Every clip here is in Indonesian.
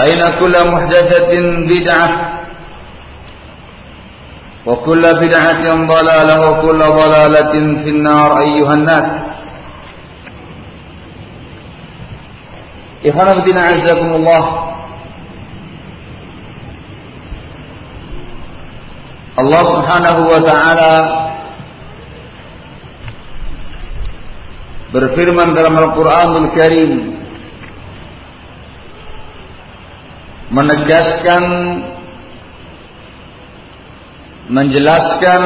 فإن كل محدثة بدعة وكل بدعة ضلالة وكل ضلالة في النار أيها الناس. إخوانا بدنا عزكم الله Allah subhanahu wa ta'ala berfirman dalam Al-Quranul Karim menegaskan menjelaskan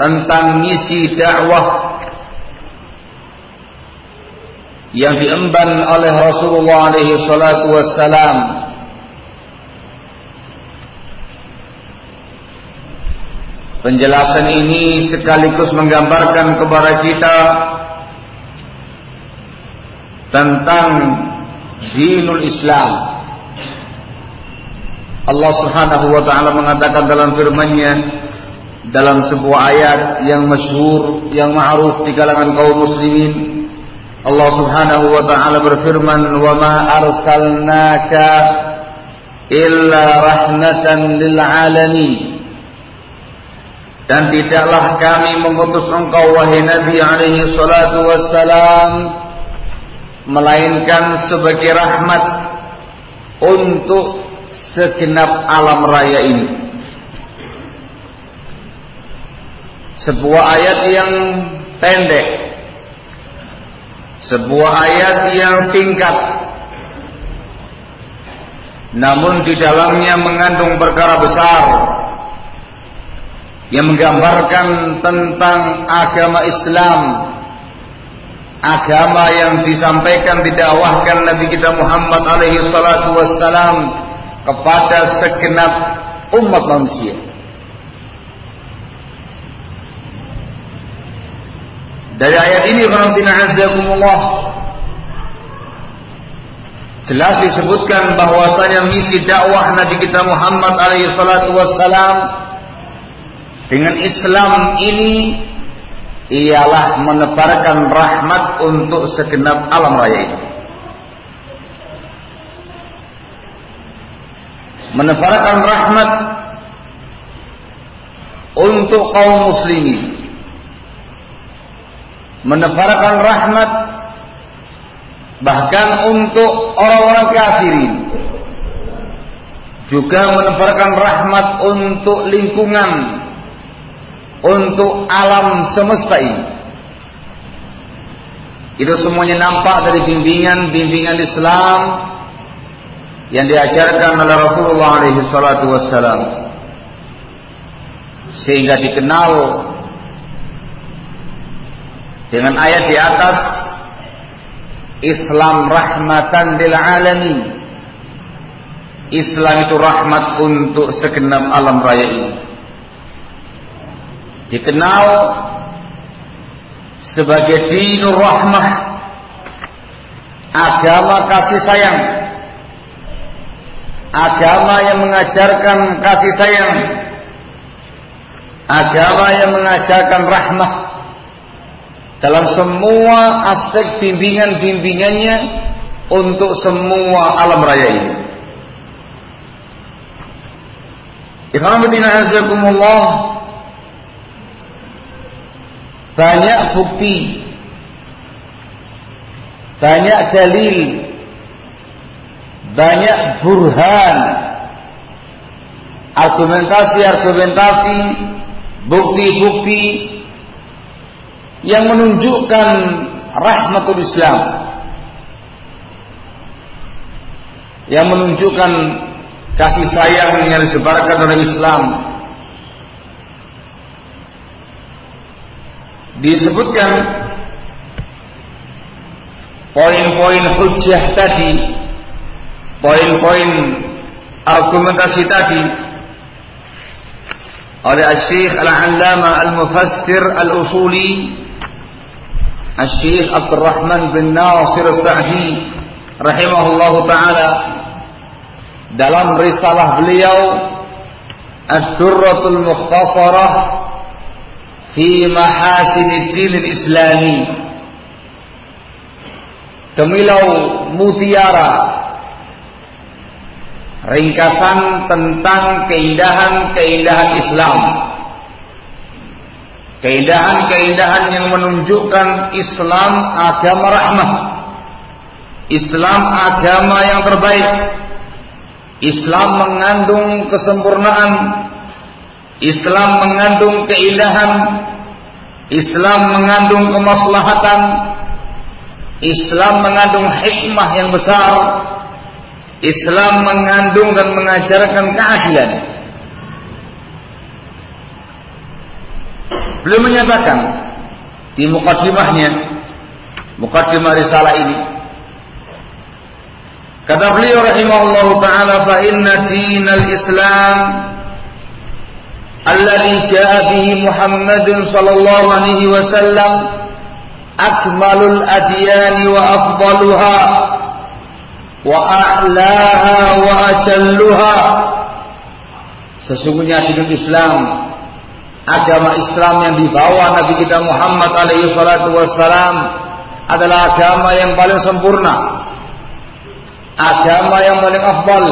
tentang misi dakwah yang diemban oleh Rasulullah alaihi salatu wassalam. Penjelasan ini sekaligus menggambarkan kepada kita tentang dinul Islam. Allah Subhanahu wa taala mengatakan dalam firman-Nya dalam sebuah ayat yang masyhur, yang ma'ruf di kalangan kaum muslimin. Allah Subhanahu wa taala berfirman, "Wa ma arsalnaka illa rahmatan lil alamin." Dan tidaklah kami mengutus engkau wahai Nabi alaihi salatu wassalam melainkan sebagai rahmat untuk segenap alam raya ini. Sebuah ayat yang pendek. Sebuah ayat yang singkat. Namun di dalamnya mengandung perkara besar yang menggambarkan tentang agama Islam agama yang disampaikan didakwahkan Nabi kita Muhammad alaihi salatu wassalam kepada segenap umat manusia. Dari ayat ini azakumullah jelas disebutkan bahwasanya misi dakwah Nabi kita Muhammad alaihi salatu wassalam dengan Islam ini ialah menebarkan rahmat untuk segenap alam raya ini. Menebarkan rahmat untuk kaum muslimin. Menebarkan rahmat bahkan untuk orang-orang kafirin. Juga menebarkan rahmat untuk lingkungan untuk alam semesta ini. Itu semuanya nampak dari bimbingan-bimbingan Islam yang diajarkan oleh Rasulullah alaihi salatu wassalam. Sehingga dikenal dengan ayat di atas Islam rahmatan lil alamin. Islam itu rahmat untuk segenap alam raya ini dikenal sebagai dinur rahmah agama kasih sayang agama yang mengajarkan kasih sayang agama yang mengajarkan rahmah dalam semua aspek bimbingan-bimbingannya untuk semua alam raya ini. Azakumullah banyak bukti. Banyak dalil. Banyak burhan. Argumentasi-argumentasi bukti-bukti yang menunjukkan rahmatul Islam. Yang menunjukkan kasih sayang yang disebarkan oleh Islam disebutkan poin-poin hujjah tadi poin-poin argumentasi tadi oleh Syekh Al-Allama Al-Mufassir Al-Usuli Syekh Abdul Rahman bin Nasir Sa'di rahimahullahu taala dalam risalah beliau Ad-Durratul Mukhtasarah fi Mahasin Din Islami Kemilau Mutiara ringkasan tentang keindahan-keindahan Islam. Keindahan-keindahan yang menunjukkan Islam agama rahmah. Islam agama yang terbaik. Islam mengandung kesempurnaan. Islam mengandung keindahan. Islam mengandung kemaslahatan. Islam mengandung hikmah yang besar Islam mengandung dan mengajarkan keadilan. Beliau menyatakan di mukadimahnya, mukadimah risalah ini, kata beliau rahimahullah taala fa inna dinal Islam bihi Muhammadun sallallahu alaihi wasallam akmalul adyan wa afdaluha wa a'laha wa ajalluha sesungguhnya hidup Islam agama Islam yang dibawa Nabi kita Muhammad alaihi salatu wassalam adalah agama yang paling sempurna agama yang paling afdal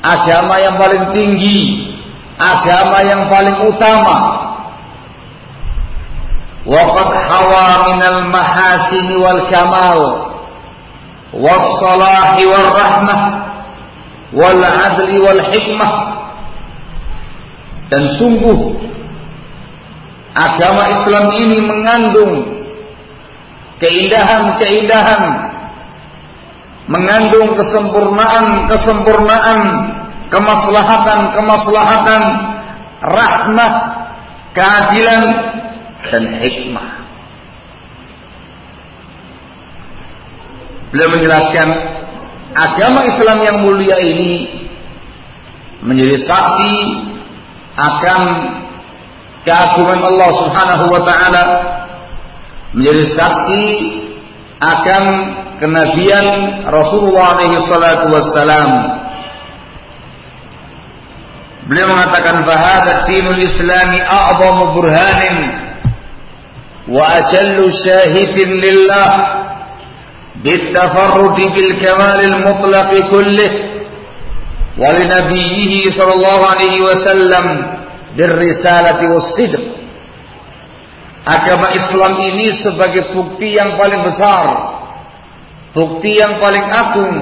agama yang paling tinggi agama yang paling utama. Waqad hawa minal mahasini wal kamal. Was salahi wal rahmah. Wal adli wal hikmah. Dan sungguh agama Islam ini mengandung keindahan-keindahan mengandung kesempurnaan-kesempurnaan kemaslahatan-kemaslahatan rahmat keadilan dan hikmah. Beliau menjelaskan agama Islam yang mulia ini menjadi saksi akan keagungan Allah Subhanahu wa taala menjadi saksi akan kenabian Rasulullah alaihi salatu wassalam Beliau mengatakan bahada dinul islami a'zamu burhanin wa ajallu syahidin lillah بالتفرد بالكمال المطلق كله ولنبيه صلى الله عليه وسلم بالرسالة والصدق agama Islam ini sebagai bukti yang paling besar, bukti yang paling agung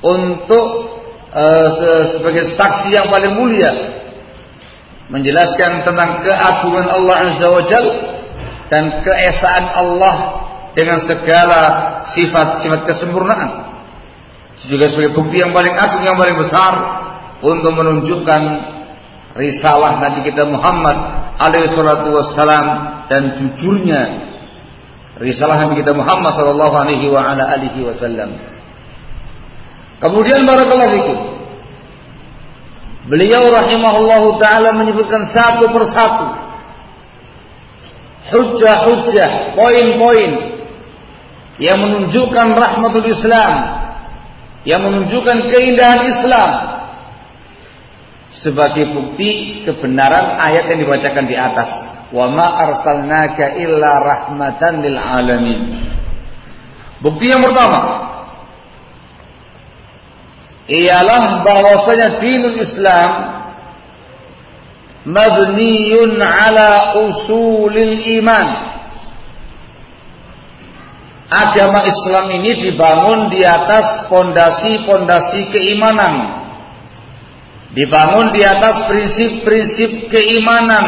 untuk uh, sebagai saksi yang paling mulia menjelaskan tentang keagungan Allah Azza wa Jal dan keesaan Allah dengan segala sifat-sifat kesempurnaan. Juga sebagai bukti yang paling agung yang paling besar untuk menunjukkan risalah Nabi kita Muhammad alaihi salatu wassalam dan jujurnya risalah Nabi kita Muhammad sallallahu alaihi wa ala alihi wasallam. Kemudian barakallahu fikum. Beliau rahimahullahu taala menyebutkan satu persatu hujjah-hujjah, poin-poin yang menunjukkan rahmatul Islam, yang menunjukkan keindahan Islam, sebagai bukti kebenaran ayat yang dibacakan di atas. Wa ma arsalnaka illa rahmatan lil alamin. Bukti yang pertama ialah bahwasanya dinul Islam mabniyun ala usulil iman. Agama Islam ini dibangun di atas pondasi-pondasi keimanan. Dibangun di atas prinsip-prinsip keimanan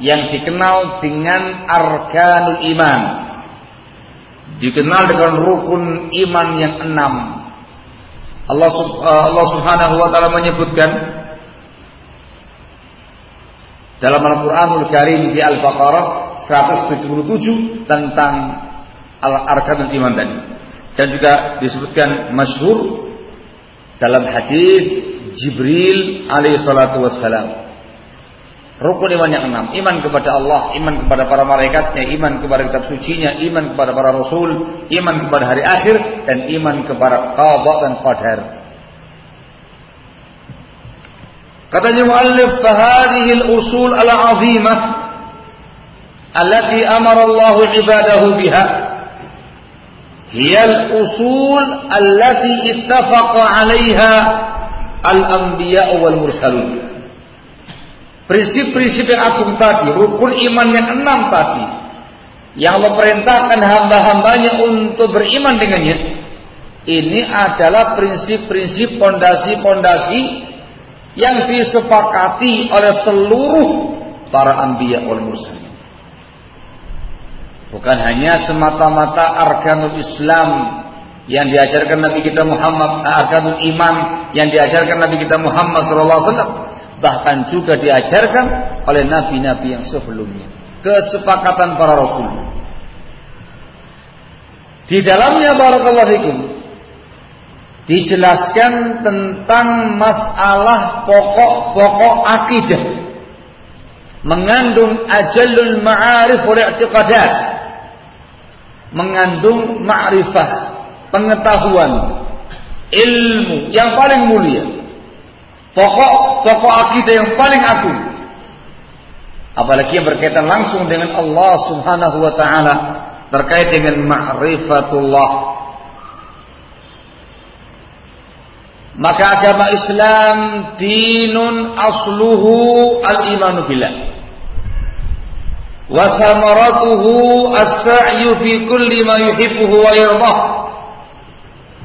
yang dikenal dengan arkanul iman. Dikenal dengan rukun iman yang enam Allah, uh, Allah subhanahu wa ta'ala menyebutkan dalam Al-Quranul Karim di Al-Baqarah 177 tentang Al-Arkanul Iman tadi dan juga disebutkan masyhur dalam hadis Jibril alaihi salatu wassalam. Rukun iman yang enam. Iman kepada Allah, iman kepada para malaikatnya, iman kepada kitab sucinya, iman kepada para rasul, iman kepada hari akhir, dan iman kepada qadha dan qadar. Katanya muallif, "Fahadihi al-usul al-'azimah allati amara Allah ibadahu biha." hiya al-usul allati ittafaqa 'alayha al-anbiya wal mursalun. Prinsip-prinsip yang agung tadi, rukun iman yang enam tadi, yang Allah perintahkan hamba-hambanya untuk beriman dengannya, ini adalah prinsip-prinsip pondasi-pondasi yang disepakati oleh seluruh para anbiya wal mursalin. Bukan hanya semata-mata arkanul Islam yang diajarkan Nabi kita Muhammad arkanul iman yang diajarkan Nabi kita Muhammad SAW bahkan juga diajarkan oleh nabi-nabi yang sebelumnya. Kesepakatan para rasul. Di dalamnya barakallahu fikum dijelaskan tentang masalah pokok-pokok akidah. Mengandung ajalul ma'arif wal i'tiqadat. Mengandung ma'rifah pengetahuan, ilmu yang paling mulia. Pokok pokok akidah yang paling agung. Apalagi yang berkaitan langsung dengan Allah Subhanahu wa taala terkait dengan ma'rifatullah. Maka agama Islam dinun asluhu al-imanu billah. Wa thamaratuhu as-sa'yu fi kulli ma yuhibbuhu wa yardah.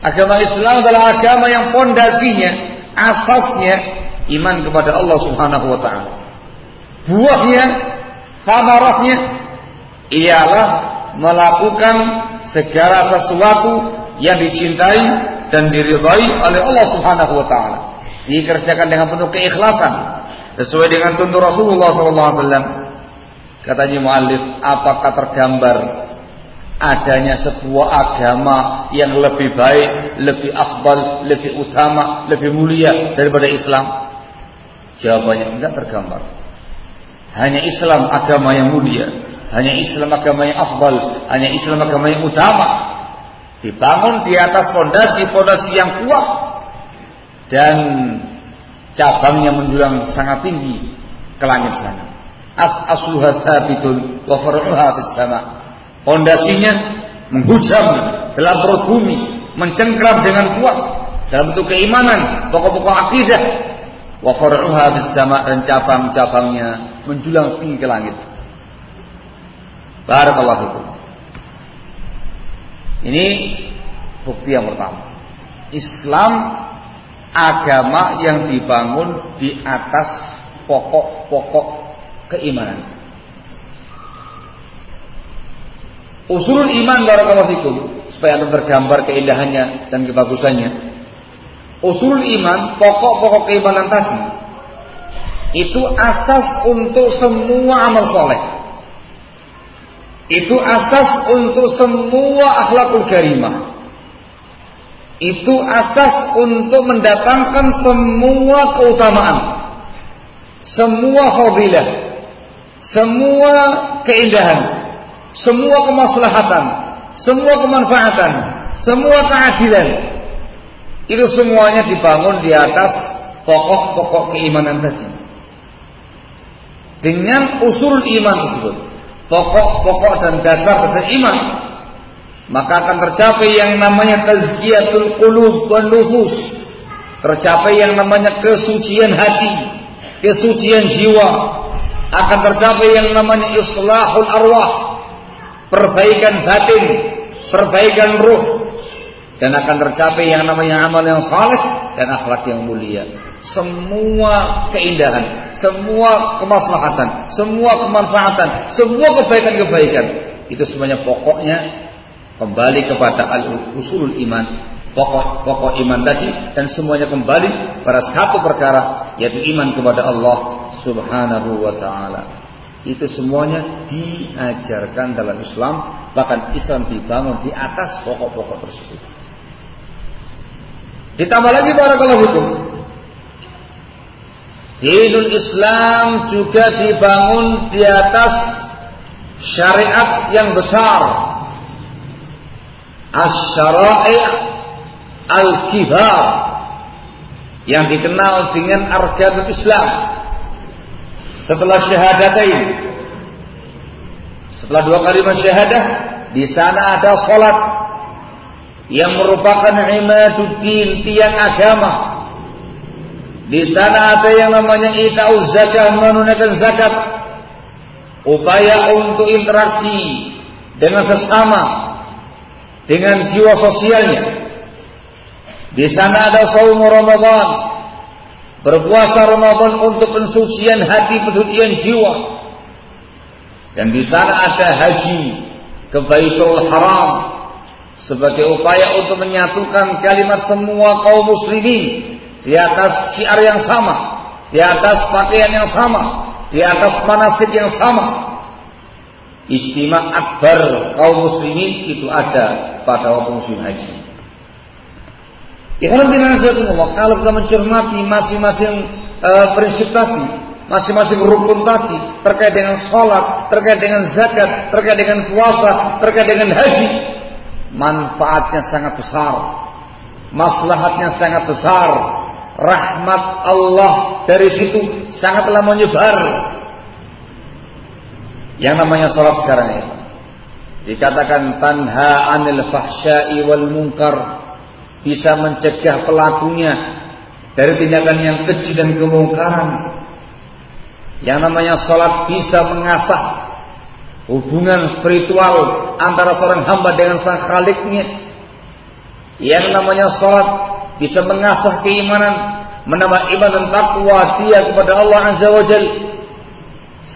Agama Islam adalah agama yang pondasinya, asasnya iman kepada Allah Subhanahu wa taala. Buahnya, samarahnya ialah melakukan segala sesuatu yang dicintai dan diridhai oleh Allah Subhanahu wa taala. Dikerjakan dengan penuh keikhlasan sesuai dengan tuntur Rasulullah SAW. Katanya muallif, apakah tergambar adanya sebuah agama yang lebih baik, lebih afdal, lebih utama, lebih mulia daripada Islam? Jawabannya tidak tergambar. Hanya Islam agama yang mulia, hanya Islam agama yang afdal, hanya Islam agama yang utama. Dibangun di atas pondasi-pondasi yang kuat dan cabangnya menjulang sangat tinggi ke langit sana. Asluha thabitun wa far'uha fis sama' Pondasinya menghujam dalam perut bumi, mencengkram dengan kuat dalam bentuk keimanan, pokok-pokok akidah. Wa far'uha dan cabang-cabangnya menjulang tinggi ke langit. Barakallahu fikum. Ini bukti yang pertama. Islam agama yang dibangun di atas pokok-pokok keimanan. Usul iman barakallahu fikum supaya anda tergambar keindahannya dan kebagusannya. Usul iman, pokok-pokok keimanan tadi itu asas untuk semua amal soleh. Itu asas untuk semua akhlakul karimah. Itu asas untuk mendatangkan semua keutamaan. Semua fadilah. Semua keindahan. Semua kemaslahatan. Semua kemanfaatan. Semua keadilan. Itu semuanya dibangun di atas pokok-pokok keimanan tadi. Dengan usul iman tersebut pokok-pokok dan dasar dasar iman maka akan tercapai yang namanya tazkiyatul qulub wan nufus tercapai yang namanya kesucian hati kesucian jiwa akan tercapai yang namanya islahul arwah perbaikan batin perbaikan ruh. Dan akan tercapai yang namanya amal yang saleh dan akhlak yang mulia. Semua keindahan, semua kemaslahatan, semua kemanfaatan, semua kebaikan-kebaikan. Itu semuanya pokoknya kembali kepada al-usulul iman, pokok-pokok iman tadi dan semuanya kembali pada satu perkara yaitu iman kepada Allah Subhanahu wa taala. Itu semuanya diajarkan dalam Islam, bahkan Islam dibangun di atas pokok-pokok tersebut. Ditambah lagi barakallahu fikum Dinul Islam juga dibangun di atas syariat yang besar. Asy-syara'i' al-kibar yang dikenal dengan arkanul Islam. Setelah syahadatain setelah dua kalimat syahadah di sana ada salat yang merupakan imaduddin tiang agama di sana ada yang namanya ita'uz zakat, menunaikan zakat. Upaya untuk interaksi dengan sesama, dengan jiwa sosialnya. Di sana ada saum Ramadan, berpuasa Ramadan untuk pensucian hati, pensucian jiwa. Dan di sana ada haji ke Baitul Haram sebagai upaya untuk menyatukan kalimat semua kaum muslimin di atas syiar yang sama, di atas pakaian yang sama, di atas manasik yang sama. Istimewa akbar kaum muslimin itu ada pada waktu musim haji. Ya kalau kita mencermati masing-masing uh, prinsip tadi, masing-masing rukun tadi terkait dengan sholat, terkait dengan zakat, terkait dengan puasa, terkait dengan haji, manfaatnya sangat besar, maslahatnya sangat besar, rahmat Allah dari situ sangatlah menyebar. Yang namanya salat sekarang ini dikatakan tanha anil fahsya'i wal munkar bisa mencegah pelakunya dari tindakan yang keji dan kemungkaran. Yang namanya salat bisa mengasah hubungan spiritual antara seorang hamba dengan sang khaliknya. Yang namanya salat bisa mengasah keimanan, menambah iman dan takwa dia kepada Allah Azza wa Jal.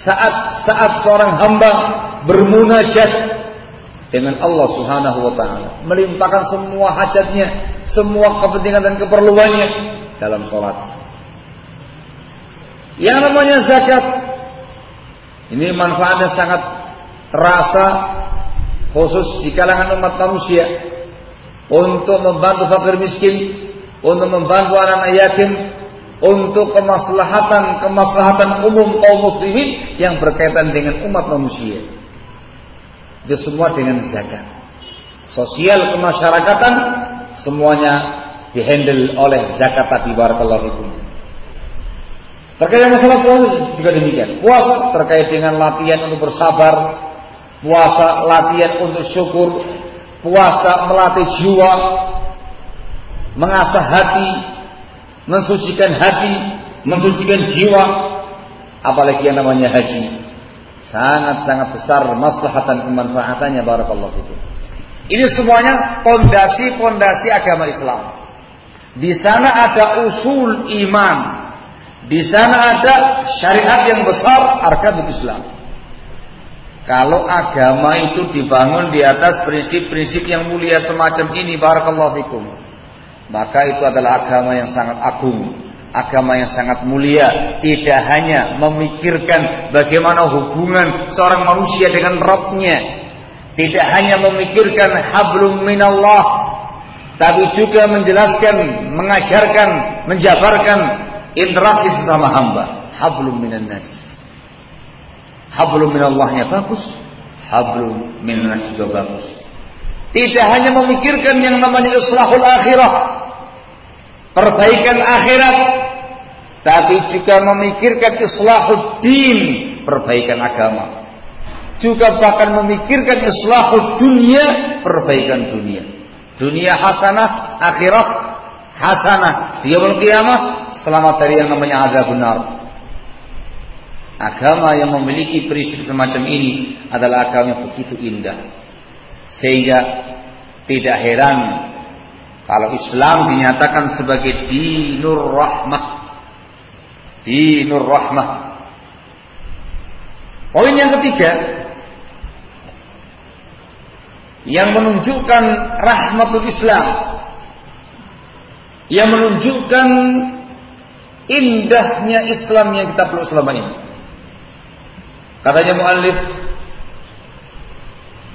Saat-saat seorang hamba bermunajat dengan Allah Subhanahu wa taala, melimpahkan semua hajatnya, semua kepentingan dan keperluannya dalam sholat. Yang namanya zakat ini manfaatnya sangat terasa khusus di kalangan umat manusia untuk membantu fakir miskin untuk membantu anak-anak yatim untuk kemaslahatan kemaslahatan umum kaum muslimin yang berkaitan dengan umat manusia. Itu semua dengan zakat. Sosial kemasyarakatan semuanya dihandle oleh zakat tadi barakallahu fikum. Terkait dengan masalah puasa juga demikian. Puasa terkait dengan latihan untuk bersabar, puasa latihan untuk syukur, puasa melatih jiwa, mengasah hati, mensucikan hati, mensucikan jiwa, apalagi yang namanya haji. Sangat-sangat besar maslahatan kemanfaatannya barakallahu fikum. Ini semuanya pondasi-pondasi agama Islam. Di sana ada usul iman. Di sana ada syariat yang besar arkanul Islam. Kalau agama itu dibangun di atas prinsip-prinsip yang mulia semacam ini barakallahu fikum. Maka itu adalah agama yang sangat agung agama yang sangat mulia tidak hanya memikirkan bagaimana hubungan seorang manusia dengan Robnya tidak hanya memikirkan hablum minallah tapi juga menjelaskan mengajarkan menjabarkan interaksi sesama hamba. Hablum minan nas. Hablum minallahnya bagus hablum minan nas juga bagus. Tidak hanya memikirkan yang namanya islahul akhirah perbaikan akhirat tapi juga memikirkan islahuddin perbaikan agama. Juga bahkan memikirkan islahud dunia perbaikan dunia. Dunia hasanah akhirat hasanah. Dia kiamah selamat dari yang namanya azab benar agama yang memiliki prinsip semacam ini adalah agama yang begitu indah. Sehingga tidak heran kalau Islam dinyatakan sebagai dinur rahmah. Dinur rahmah. Poin yang ketiga yang menunjukkan rahmatul Islam yang menunjukkan indahnya Islam yang kita peluk selama ini. Katanya muallif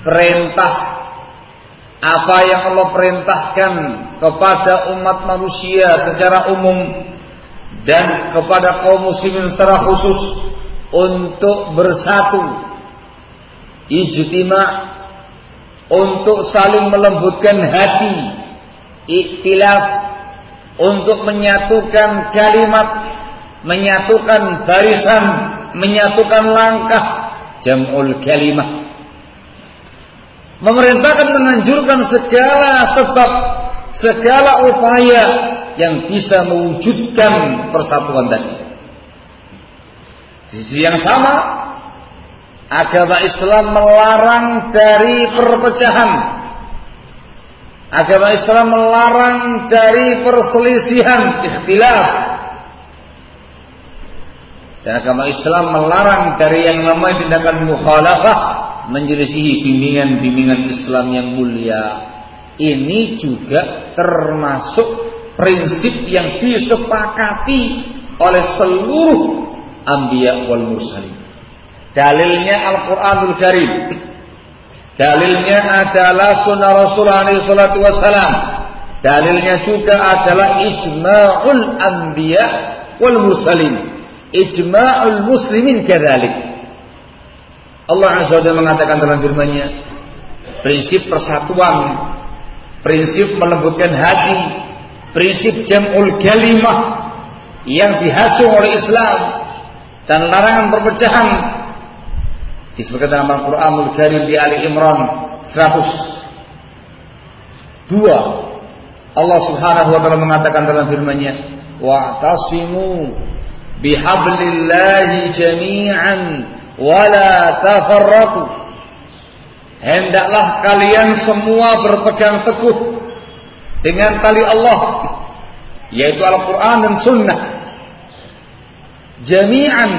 perintah apa yang Allah perintahkan kepada umat manusia secara umum dan kepada kaum muslimin secara khusus untuk bersatu ijtima untuk saling melembutkan hati iktilaf untuk menyatukan kalimat menyatukan barisan menyatukan langkah jamul kalimah. Memerintahkan menganjurkan segala sebab segala upaya yang bisa mewujudkan persatuan tadi. Di sisi yang sama, agama Islam melarang dari perpecahan. Agama Islam melarang dari perselisihan, ikhtilaf. Dan agama Islam melarang dari yang namanya tindakan mukhalafah menyelisihi bimbingan-bimbingan Islam yang mulia. Ini juga termasuk prinsip yang disepakati oleh seluruh anbiya wal mursalin. Dalilnya Al-Qur'anul Karim. Dalilnya adalah sunnah Rasulullah sallallahu wasallam. Dalilnya juga adalah ijma'ul anbiya wal mursalin. Ijma'ul muslimin kadzalik. Allah Azza wa mengatakan dalam firman-Nya, prinsip persatuan, prinsip melembutkan hati, prinsip jam'ul kalimah yang dihasung oleh Islam dan larangan perpecahan. Disebutkan dalam Al-Qur'anul Karim di Ali Imran 100 dua. Allah Subhanahu wa taala mengatakan dalam firman-Nya wa'tasimu bihablillahi jami'an wala tafarraqu. Hendaklah kalian semua berpegang teguh dengan tali Allah yaitu Al-Qur'an dan sunnah. Jami'an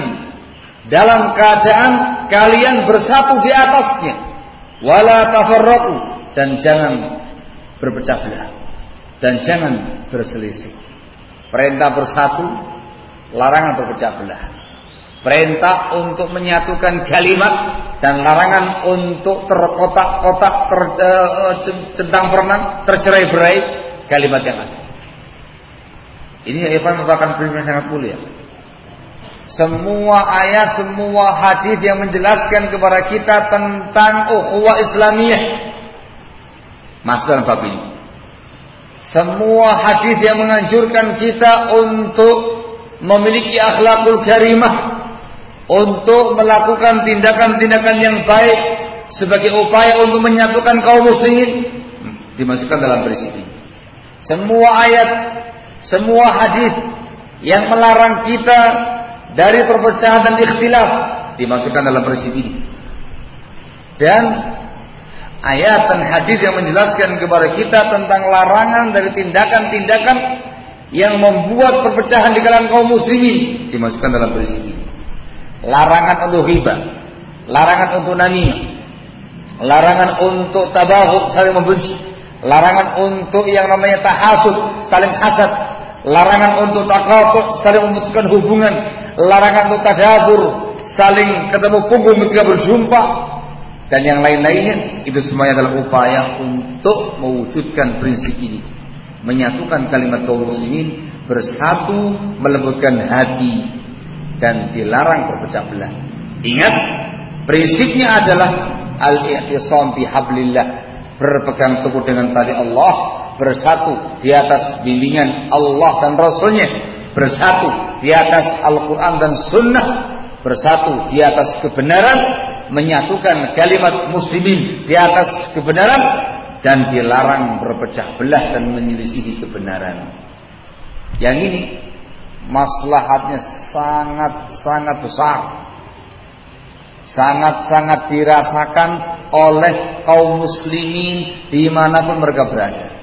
dalam keadaan kalian bersatu di atasnya. Wala tafarraqu dan jangan berpecah belah. Dan jangan berselisih. Perintah bersatu larangan berpecah belah Perintah untuk menyatukan kalimat dan larangan untuk terkotak-kotak, ter, uh, centang perenang, tercerai-berai kalimat yang ada. Ini ya merupakan prinsip yang sangat mulia. Semua ayat, semua hadis yang menjelaskan kepada kita tentang ukhuwah Islamiyah masuk dalam bab ini. Semua hadis yang menganjurkan kita untuk memiliki akhlakul karimah untuk melakukan tindakan-tindakan yang baik sebagai upaya untuk menyatukan kaum muslimin dimasukkan dalam ini. Semua ayat, semua hadis yang melarang kita dari perpecahan dan ikhtilaf dimasukkan dalam prinsip ini. Dan ayat dan hadis yang menjelaskan kepada kita tentang larangan dari tindakan-tindakan yang membuat perpecahan di kalangan kaum muslimin dimasukkan dalam prinsip ini. Larangan untuk riba, larangan untuk namimah, larangan untuk tabahud saling membenci, larangan untuk yang namanya tahasud saling hasad, larangan untuk takafur saling memutuskan hubungan, larangan untuk tadabur saling ketemu punggung ketika berjumpa, dan yang lain-lainnya itu semuanya adalah upaya untuk mewujudkan prinsip ini. Menyatukan kalimat kaum muslimin bersatu melembutkan hati dan dilarang berpecah belah ingat prinsipnya adalah al-i'tisam bihablillah berpegang teguh dengan tali Allah bersatu di atas bimbingan Allah dan Rasulnya bersatu di atas Al-Quran dan Sunnah bersatu di atas kebenaran menyatukan kalimat muslimin di atas kebenaran dan dilarang berpecah belah dan menyelisihi kebenaran. Yang ini maslahatnya sangat-sangat besar. Sangat-sangat dirasakan oleh kaum muslimin di mana pun mereka berada.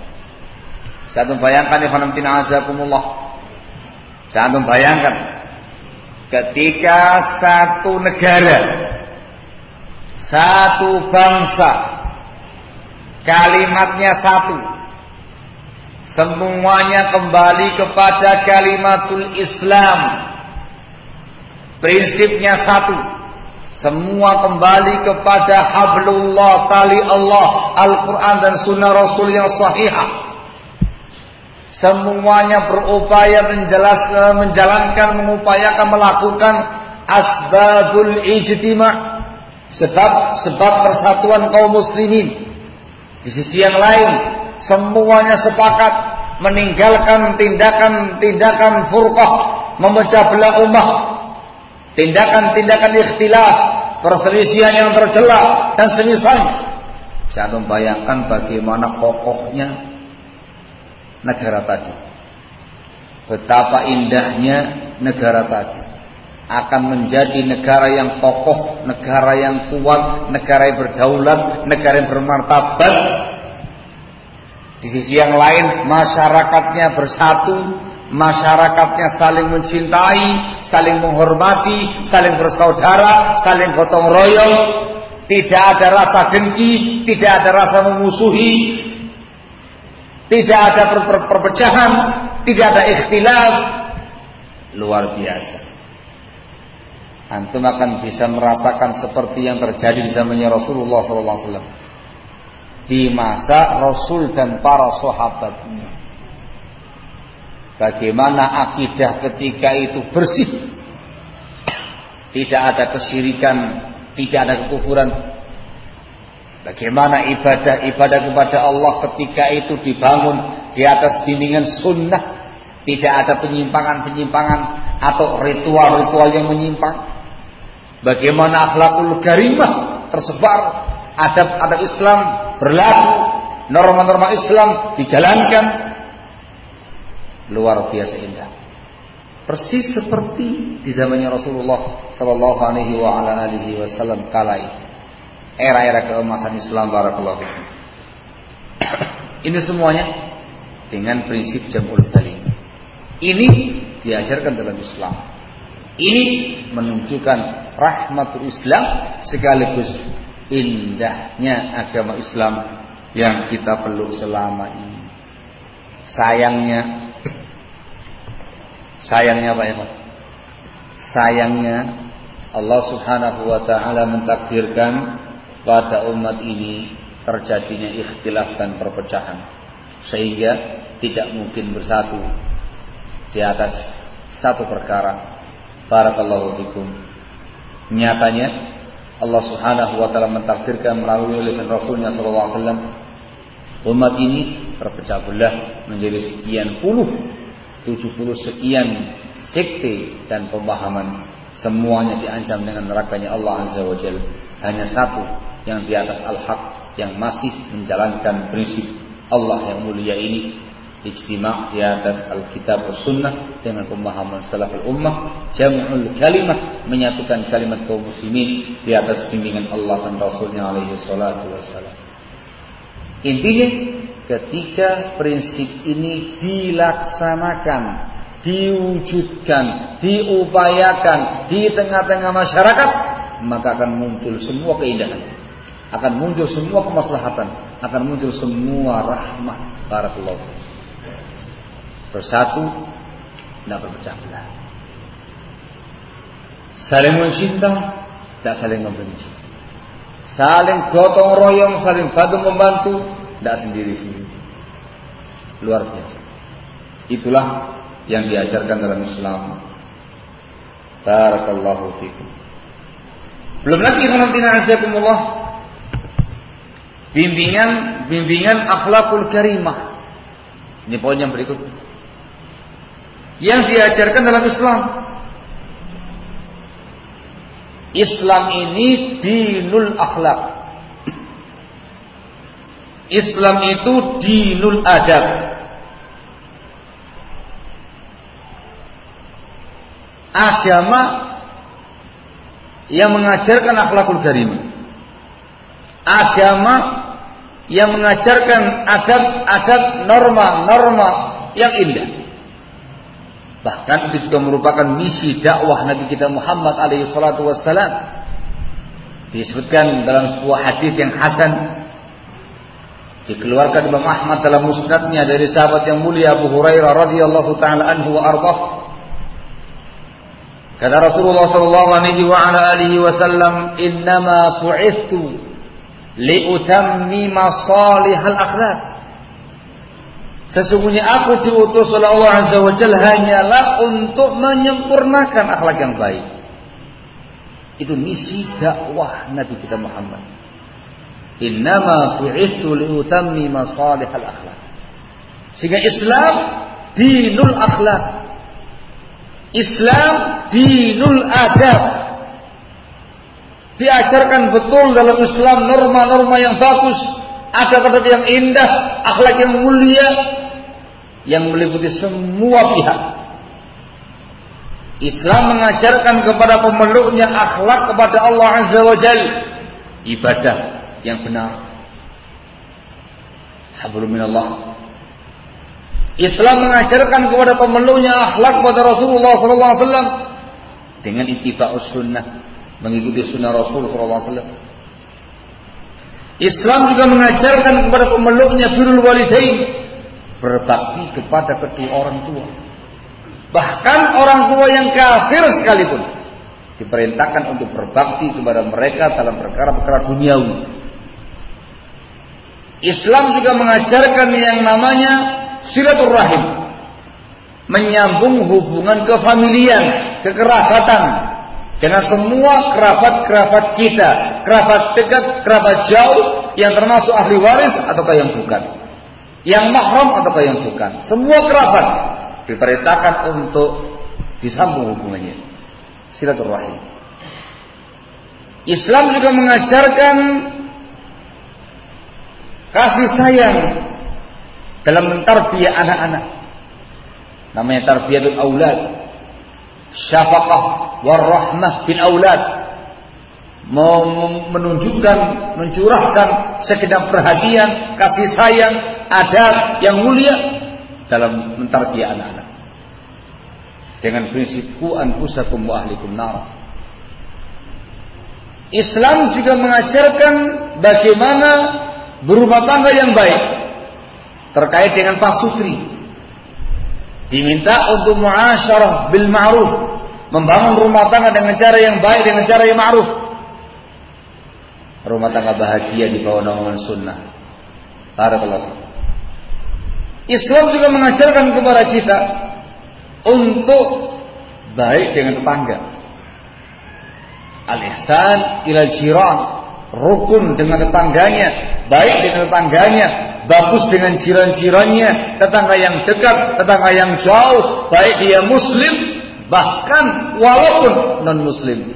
Saya bayangkan Ikhwanamtina azakumullah. Saya bayangkan ketika satu negara satu bangsa kalimatnya satu semuanya kembali kepada kalimatul Islam. Prinsipnya satu. Semua kembali kepada hablullah tali Allah Al-Quran dan sunnah Rasul yang sahihah semuanya berupaya menjelaskan, menjalankan, mengupayakan, melakukan asbabul ijtima' sebab-sebab persatuan kaum muslimin. Di sisi yang lain, semuanya sepakat meninggalkan tindakan-tindakan furqah, memecah belah umat, tindakan-tindakan ikhtilaf, perselisihan yang tercela dan semisalnya. Saya membayangkan bagaimana kokohnya negara tadi. Betapa indahnya negara tadi akan menjadi negara yang kokoh, negara yang kuat, negara yang berdaulat, negara yang bermartabat. Di sisi yang lain, masyarakatnya bersatu, masyarakatnya saling mencintai, saling menghormati, saling bersaudara, saling gotong royong, tidak ada rasa dengki, tidak ada rasa memusuhi, tidak ada per per perpecahan, tidak ada ikhtilaf. Luar biasa. Antum akan bisa merasakan seperti yang terjadi di zamannya Rasulullah SAW di masa Rasul dan para sahabatnya. Bagaimana akidah ketika itu bersih, tidak ada kesyirikan, tidak ada kekufuran. Bagaimana ibadah-ibadah kepada Allah ketika itu dibangun di atas bimbingan sunnah, tidak ada penyimpangan-penyimpangan atau ritual-ritual yang menyimpang. Bagaimana akhlakul karimah tersebar, adab-adab Islam berlaku, norma-norma Islam dijalankan. Luar biasa indah. Persis seperti di zamannya Rasulullah Shallallahu Alaihi Wasallam kala itu. Era-era keemasan Islam barakallahu Ini semuanya dengan prinsip jamul talim. Ini diajarkan dalam Islam. Ini menunjukkan rahmatul Islam sekaligus indahnya agama Islam yang kita perlu selama ini. Sayangnya sayangnya apa ya? Sayangnya Allah Subhanahu wa taala mentakdirkan pada umat ini terjadinya ikhtilaf dan perpecahan sehingga tidak mungkin bersatu di atas satu perkara Barakallahu fikum. Nyatanya Allah Subhanahu wa taala mentakdirkan melalui lisan Rasulnya sallallahu alaihi wasallam umat ini terpecah belah menjadi sekian puluh 70 sekian sekte dan pemahaman. Semuanya diancam dengan nerakanya Allah Azza wa Jalla. Hanya satu yang di atas al-haq yang masih menjalankan prinsip Allah yang mulia ini ijtima' di atas Alkitab dan Sunnah dengan pemahaman salaful ummah. Jam'ul kalimat menyatukan kalimat kaum muslimin di atas bimbingan Allah dan Rasulnya alaihi salatu wassalam. Intinya ketika prinsip ini dilaksanakan diwujudkan diupayakan di tengah-tengah masyarakat maka akan muncul semua keindahan akan muncul semua kemaslahatan akan muncul semua rahmat barakallahu bersatu, tidak berpecah belah. Saling mencinta, tidak saling membenci. Saling gotong royong, saling bantu membantu, tidak sendiri-sendiri. Luar biasa. Itulah yang diajarkan dalam Islam. Barakallahu fikum. Belum lagi asyaikumullah bimbingan bimbingan akhlakul karimah. Ini poin yang berikut yang diajarkan dalam Islam. Islam ini dinul akhlak. Islam itu dinul adab. Agama yang mengajarkan akhlakul karim. Agama yang mengajarkan adab-adab norma-norma yang indah. Bahkan itu juga merupakan misi dakwah Nabi kita Muhammad alaihi salatu wassalam. Disebutkan dalam sebuah hadis yang hasan dikeluarkan Imam Ahmad dalam musnadnya dari sahabat yang mulia Abu Hurairah radhiyallahu taala anhu wa ardhah. Kata Rasulullah sallallahu alaihi wa ala alihi wasallam, "Innama bu'ithtu liutammima salihal akhlaq." Sesungguhnya aku diutus oleh Allah Azza wa Jalla hanyalah untuk menyempurnakan akhlak yang baik. Itu misi dakwah Nabi kita Muhammad. Innama bu'ithu liutammi masalih al-akhlak. Sehingga Islam dinul akhlak. Islam dinul adab. Diajarkan betul dalam Islam norma-norma yang bagus, adab-adab yang indah, akhlak yang mulia, yang meliputi semua pihak. Islam mengajarkan kepada pemeluknya akhlak kepada Allah Azza wa Jal. Ibadah yang benar. Hablum minallah. Islam mengajarkan kepada pemeluknya akhlak kepada Rasulullah SAW dengan itiba'us sunnah, mengikuti sunnah Rasul SAW. Islam juga mengajarkan kepada pemeluknya birrul walidain, berbakti kepada kedua orang tua. Bahkan orang tua yang kafir sekalipun diperintahkan untuk berbakti kepada mereka dalam perkara-perkara duniawi. Islam juga mengajarkan yang namanya silaturahim. Menyambung hubungan kefamilian, kekerabatan dengan semua kerabat-kerabat kita, kerabat dekat, kerabat jauh yang termasuk ahli waris ataukah yang bukan yang mahram atau yang bukan. Semua kerabat diperintahkan untuk disambung hubungannya. Silaturahim. Islam juga mengajarkan kasih sayang dalam mentarbiyah anak-anak. Namanya tarbiyatul aulad. Syafaqah warahmah bil aulad menunjukkan, mencurahkan sekedar perhatian, kasih sayang, adab yang mulia dalam mentarbiyah anak-anak. Dengan prinsip ku anfusakum wa ahlikum nar. Islam juga mengajarkan bagaimana berumah tangga yang baik terkait dengan pasutri. Diminta untuk muasyarah bil ma'ruf, membangun rumah tangga dengan cara yang baik dengan cara yang ma'ruf rumah tangga bahagia di bawah naungan sunnah. Barakallahu. Islam juga mengajarkan kepada kita untuk baik dengan tetangga. Al-ihsan ila jiran, rukun dengan tetangganya, baik dengan tetangganya, bagus dengan jiran-jirannya, tetangga yang dekat, tetangga yang jauh, baik dia muslim, bahkan walaupun non muslim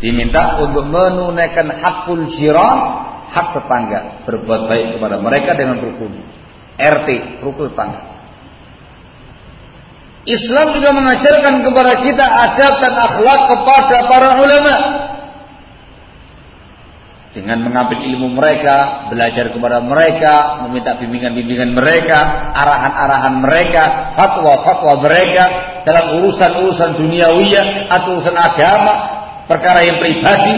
diminta untuk menunaikan hakul jiran, hak tetangga, berbuat baik kepada mereka dengan rukun. RT, rukun tetangga. Islam juga mengajarkan kepada kita adab dan akhlak kepada para ulama. Dengan mengambil ilmu mereka, belajar kepada mereka, meminta bimbingan-bimbingan mereka, arahan-arahan mereka, fatwa-fatwa mereka dalam urusan-urusan duniawiyah atau urusan agama, perkara yang pribadi,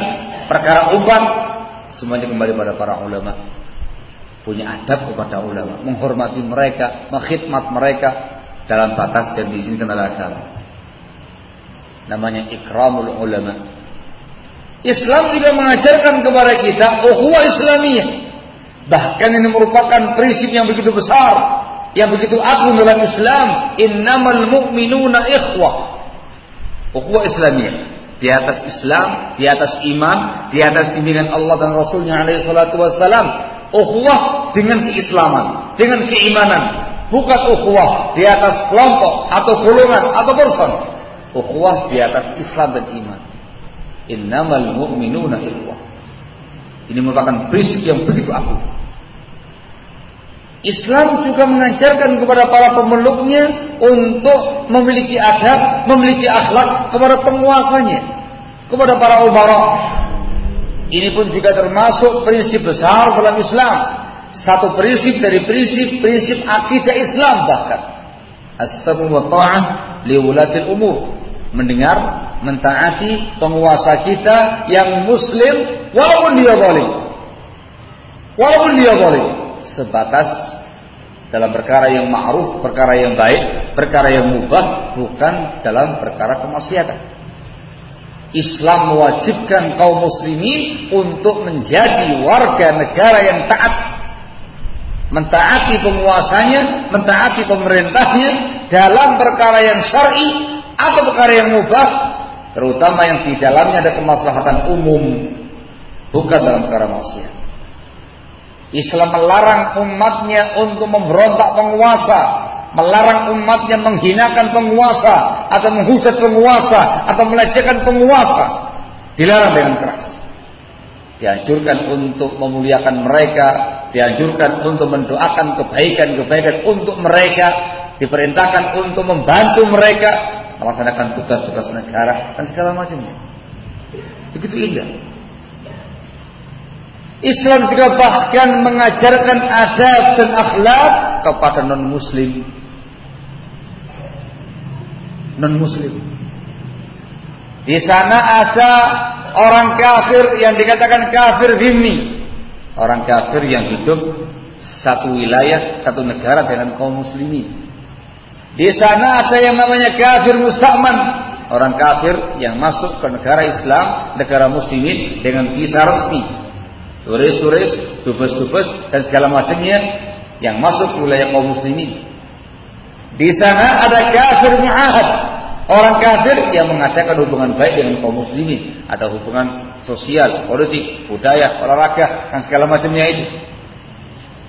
perkara umat, semuanya kembali pada para ulama. Punya adab kepada ulama, menghormati mereka, mengkhidmat mereka, dalam batas yang diizinkan oleh agama. Namanya ikramul ulama. Islam tidak mengajarkan kepada kita ukhuwah Islamiyah. Bahkan ini merupakan prinsip yang begitu besar, yang begitu agung dalam Islam. Innamal mu'minuna ikhwah. Ukhuwah Islamiyah. Di atas Islam, di atas iman, di atas bimbingan Allah dan Rasulnya alaihi salatu wassalam. Ukhuwah dengan keislaman, dengan keimanan, bukan ukhuwah di atas kelompok atau golongan atau person. Ukhuwah di atas Islam dan iman. Innamal mu'minuna ikhwah. Ini merupakan prinsip yang begitu agung. Islam juga mengajarkan kepada para pemeluknya untuk memiliki adab, memiliki akhlak kepada penguasanya, kepada para umara. Ini pun juga termasuk prinsip besar dalam Islam satu prinsip dari prinsip-prinsip akidah Islam bahkan. As-samu wa ta'ah liwulatil umur. Mendengar, mentaati penguasa kita yang muslim walaupun dia zalim. Walaupun dia zalim. Sebatas dalam perkara yang ma'ruf, perkara yang baik, perkara yang mubah, bukan dalam perkara kemaksiatan. Islam mewajibkan kaum muslimin untuk menjadi warga negara yang taat mentaati penguasanya, mentaati pemerintahnya dalam perkara yang syar'i atau perkara yang mubah, terutama yang di dalamnya ada kemaslahatan umum, bukan dalam perkara maksiat. Islam melarang umatnya untuk memberontak penguasa, melarang umatnya menghinakan penguasa atau menghujat penguasa atau melecehkan penguasa. Dilarang dengan keras. Dianjurkan untuk memuliakan mereka, dianjurkan untuk mendoakan kebaikan-kebaikan untuk mereka, diperintahkan untuk membantu mereka melaksanakan tugas-tugas negara dan segala macamnya. Begitu indah. Islam juga bahkan mengajarkan adab dan akhlak kepada non muslim. Non muslim. Di sana ada orang kafir yang dikatakan kafir dhimmi orang kafir yang hidup satu wilayah, satu negara dengan kaum muslimin. Di sana ada yang namanya kafir mustakman, orang kafir yang masuk ke negara Islam, negara muslimin dengan visa resmi. Turis-turis, dubes-dubes dan segala macamnya yang masuk ke wilayah kaum muslimin. Di sana ada kafir mu'ahad, orang kafir yang mengadakan hubungan baik dengan kaum muslimin, ada hubungan sosial, politik, budaya, olahraga dan segala macamnya itu.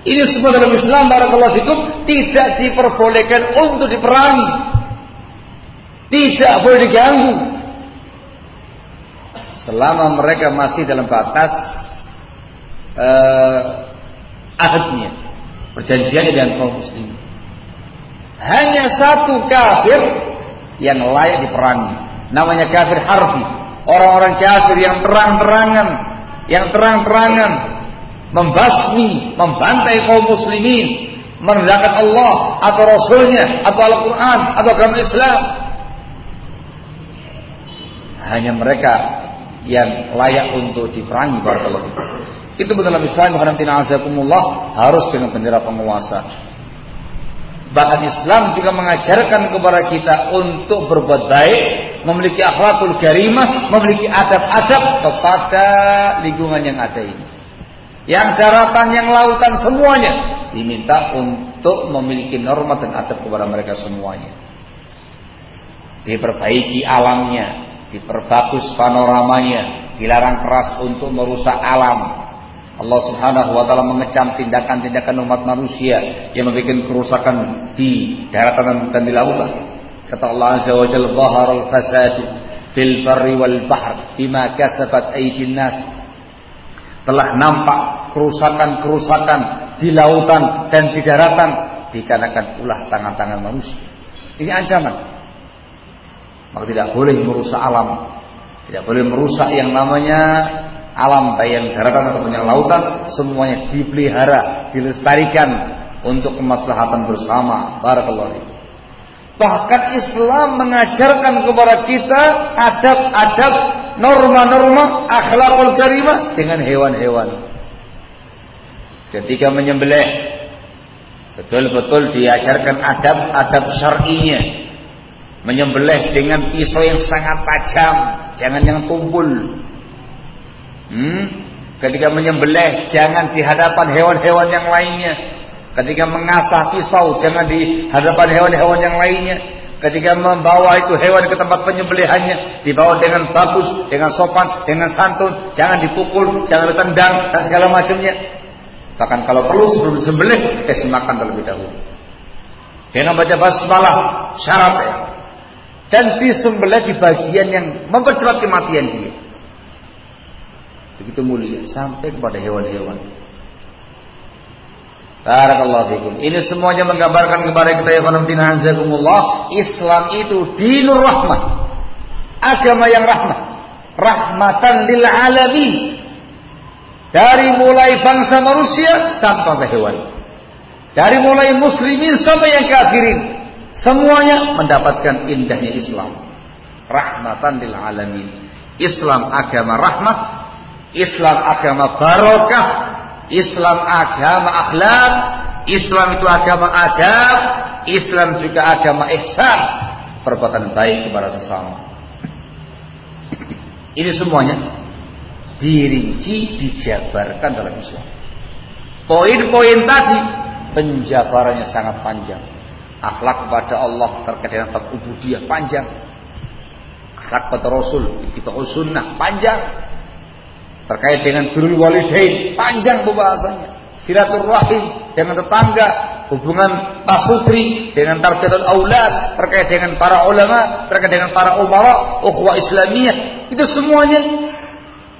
Ini semua dalam Islam barakallahu fikum tidak diperbolehkan untuk diperangi. Tidak boleh diganggu. Selama mereka masih dalam batas uh, ahadnya, perjanjiannya dengan kaum muslimin. Hanya satu kafir yang layak diperangi. Namanya kafir harbi orang-orang kafir yang terang-terangan, yang terang-terangan membasmi, membantai kaum muslimin, merendahkan Allah atau Rasulnya atau Al-Quran atau agama Islam. Hanya mereka yang layak untuk diperangi barakallahu Itu dalam Islam harus dengan bendera penguasa. Bahkan Islam juga mengajarkan kepada kita untuk berbuat baik, memiliki akhlakul karimah, memiliki adab-adab kepada lingkungan yang ada ini. Yang daratan, yang lautan semuanya diminta untuk memiliki norma dan adab kepada mereka semuanya. Diperbaiki alamnya, diperbagus panoramanya, dilarang keras untuk merusak alam, Allah Subhanahu wa taala mengecam tindakan-tindakan umat manusia yang membuat kerusakan di daratan dan di lautan. Kata Allah Azza wa Jalla, "Dhahara al-fasad fil barri wal bahr bima kasabat aydin nas." Telah nampak kerusakan-kerusakan di lautan dan di daratan dikarenakan ulah tangan-tangan manusia. Ini ancaman. Maka tidak boleh merusak alam. Tidak boleh merusak yang namanya alam baik yang daratan ataupun yang lautan semuanya dipelihara, dilestarikan untuk kemaslahatan bersama. Barakallahu Bahkan Islam mengajarkan kepada kita adab-adab, norma-norma, akhlakul karimah dengan hewan-hewan. Ketika menyembelih, betul-betul diajarkan adab-adab syar'inya. Menyembelih dengan pisau yang sangat tajam, jangan yang tumpul. Hmm? Ketika menyembelih, jangan di hadapan hewan-hewan yang lainnya Ketika mengasah pisau jangan di hadapan hewan-hewan yang lainnya. Ketika membawa itu hewan ke tempat penyembelihannya dibawa dengan bagus, dengan sopan, dengan santun, jangan dipukul, jangan ditendang dan segala macamnya. Bahkan kalau perlu sebelum disembelih kasih makan terlebih dahulu. Dengan baca basmalah syarat ya. Dan disembelih di bagian yang mempercepat kematian dia. Begitu mulia sampai kepada hewan-hewan. Barakallahu fikum. Ini semuanya menggambarkan kepada kita ya Allah, Islam itu dinur rahmah. Agama yang rahmah. Rahmatan lil alamin. Dari mulai bangsa manusia sampai hewan. Dari mulai muslimin sampai yang kafirin. Semuanya mendapatkan indahnya Islam. Rahmatan lil alamin. Islam agama rahmat. Islam agama barokah Islam agama akhlak, Islam itu agama adab, Islam juga agama ihsan, perbuatan baik kepada sesama. Ini semuanya dirinci, dijabarkan dalam Islam. Poin-poin tadi penjabarannya sangat panjang. Akhlak kepada Allah terkait dengan ubudiyah panjang. Akhlak kepada Rasul, kita sunnah panjang terkait dengan birrul walidain. Panjang pembahasannya. Silaturahim dengan tetangga hubungan pasutri dengan tarbiyatul aulad terkait dengan para ulama terkait dengan para umara ukhuwah islamiyah. Itu semuanya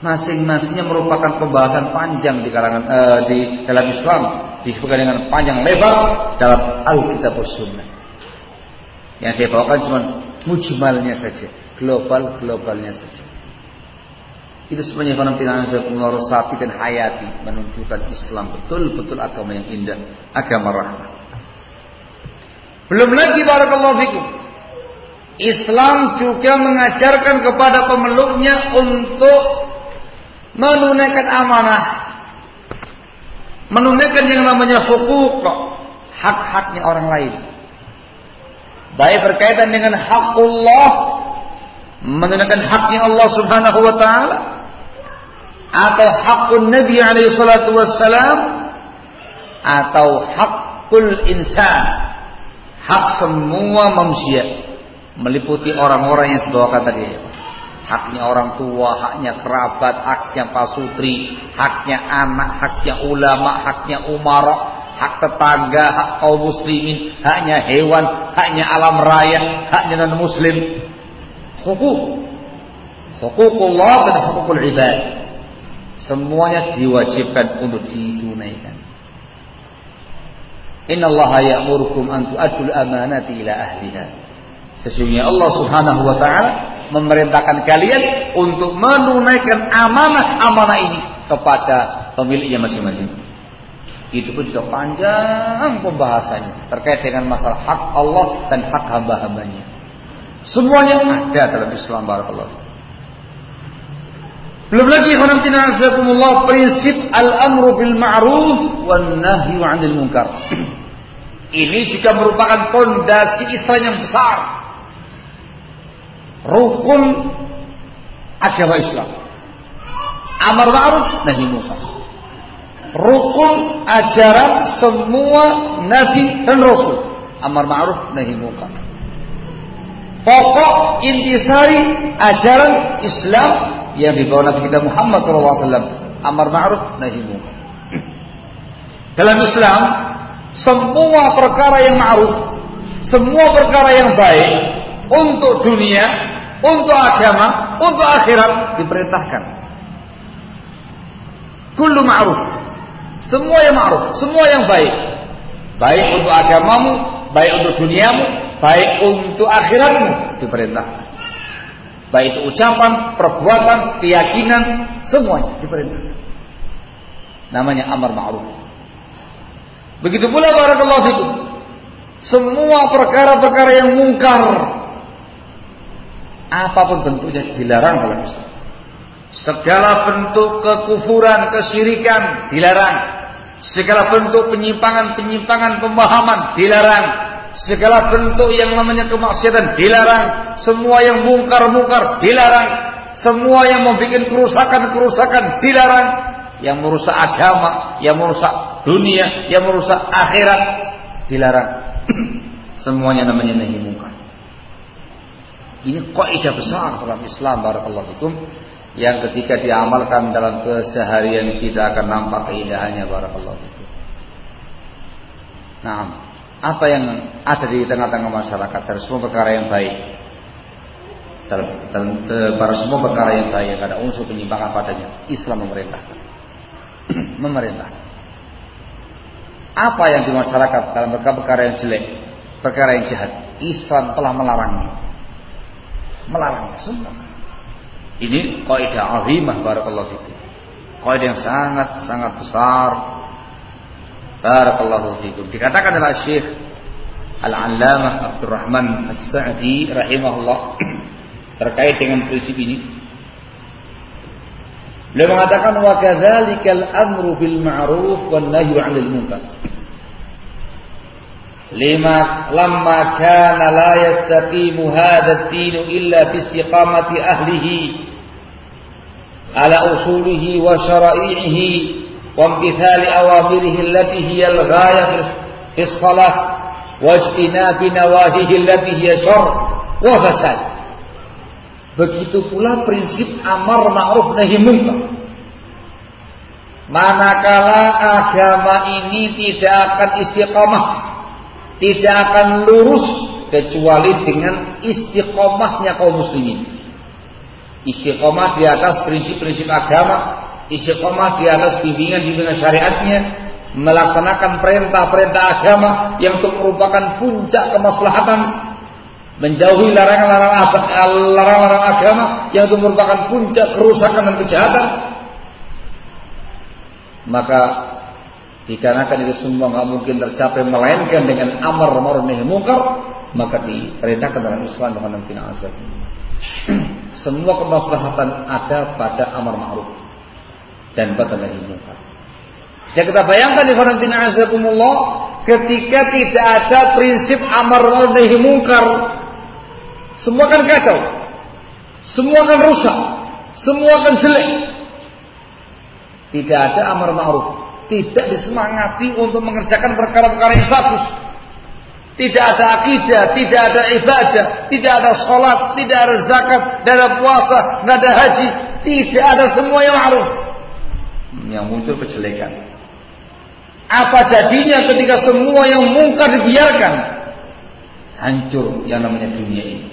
masing-masingnya merupakan pembahasan panjang di kalangan uh, di dalam Islam. Disebutkan dengan panjang lebar dalam Alkitab Sunnah. Yang saya bawakan cuma mujmalnya saja global globalnya saja itu semuanya penampilan sapi dan hayati menunjukkan Islam betul-betul agama yang indah, agama rahmat. Belum lagi barakallahu fikum. Islam juga mengajarkan kepada pemeluknya untuk menunaikan amanah. Menunaikan yang namanya hukuk, hak-haknya orang lain. Baik berkaitan dengan hakullah, menunaikan haknya Allah Subhanahu wa taala atau hakun Nabi alaihi salatu wassalam atau hakul insan hak semua manusia meliputi orang-orang yang sebawakan tadi haknya orang tua, haknya kerabat, haknya pasutri, haknya anak, haknya ulama, haknya umara, hak tetangga, hak kaum muslimin, haknya hewan, haknya alam raya, haknya non muslim. Hukuk. Hukukullah dan hukukul ibad. Semuanya diwajibkan untuk ditunaikan. Inna Allah ya'murukum an tu'addul amanati ila ahliha. Sesungguhnya Allah Subhanahu wa taala memerintahkan kalian untuk menunaikan amanah-amanah ini kepada pemiliknya masing-masing. Itu pun juga panjang pembahasannya terkait dengan masalah hak Allah dan hak hamba-hambanya. Semuanya ada dalam Islam barakallahu. Belum lagi Allah prinsip al-amru bil ma'ruf wan nahyu 'anil munkar. Ini juga merupakan fondasi Islam yang besar. Rukun agama Islam. Amar ma'ruf nahi munkar. Rukun ajaran semua nabi dan rasul. Amar ma'ruf nahi munkar. Pokok intisari ajaran Islam yang dibawa Nabi kita Muhammad SAW amar ma'ruf nahi munkar. Dalam Islam semua perkara yang ma'ruf semua perkara yang baik untuk dunia untuk agama untuk akhirat diperintahkan. Kullu ma'ruf. Semua yang ma'ruf semua yang baik. Baik untuk agamamu baik untuk duniamu baik untuk akhiratmu diperintahkan. Baik itu ucapan, perbuatan, keyakinan, semuanya diperintahkan. Namanya amar ma'ruf. Begitu pula barakallahu fikum. Semua perkara-perkara yang mungkar apa pun bentuknya dilarang dalam Islam. Segala bentuk kekufuran, kesyirikan dilarang. Segala bentuk penyimpangan-penyimpangan pemahaman dilarang. Segala bentuk yang namanya kemaksiatan dilarang. Semua yang mungkar-mungkar dilarang. Semua yang membuat kerusakan-kerusakan dilarang. Yang merusak agama, yang merusak dunia, yang merusak akhirat dilarang. Semuanya namanya nahi mungkar. Ini kaidah besar dalam Islam barakallahu fikum yang ketika diamalkan dalam keseharian kita akan nampak keindahannya barakallahu fikum. Nah, apa yang ada di tengah-tengah masyarakat? Dari semua perkara yang baik. Dalam para semua perkara yang baik yang ada unsur penyimpangan padanya Islam memerintahkan. Memerintah apa yang di masyarakat dalam perkara-perkara yang jelek perkara yang jahat Islam telah melarangnya melarangnya semua. Ini kaidah azimah barakallahu fikum. Kaidah yang sangat sangat besar. Barakallahu fikum. Dikatakan oleh Syekh Al-Allamah Abdurrahman As-Sa'di rahimahullah terkait dengan prinsip ini. Beliau mengatakan wa kadzalikal amru bil ma'ruf wan nahyu 'anil munkar. Lima lamma kana la yastaqimu hadha ad-din illa bi istiqamati ahlihi ala usulihi wa syara'ihi وامتثال أوامره التي هي الغاية في الصلاة واجتناب نواهيه التي هي شر وفساد Begitu pula prinsip amar ma'ruf nahi munkar. Manakala agama ini tidak akan istiqomah, tidak akan lurus kecuali dengan istiqomahnya kaum muslimin istiqomah di atas prinsip-prinsip agama, istiqomah di atas bimbingan-bimbingan syariatnya, melaksanakan perintah-perintah agama yang itu merupakan puncak kemaslahatan, menjauhi larangan-larangan agama yang itu merupakan puncak kerusakan dan kejahatan. Maka dikarenakan itu semua nggak mungkin tercapai melainkan dengan amar ma'ruf nahi munkar, maka diperintahkan dalam Islam dengan azab. Semua kemaslahatan ada pada amar ma'ruf dan pada nahi munkar. Bisa kita bayangkan di Valentina Azakumullah ketika tidak ada prinsip amar nahi munkar, semua akan kacau. Semua akan rusak. Semua akan jelek. Tidak ada amar ma'ruf. Tidak disemangati untuk mengerjakan perkara-perkara yang bagus tidak ada akidah, tidak ada ibadah, tidak ada sholat, tidak ada zakat, tidak ada puasa, tidak ada haji, tidak ada semua yang ma'ruf. Yang muncul kejelekan. Apa jadinya ketika semua yang mungkar dibiarkan? Hancur yang namanya dunia ini.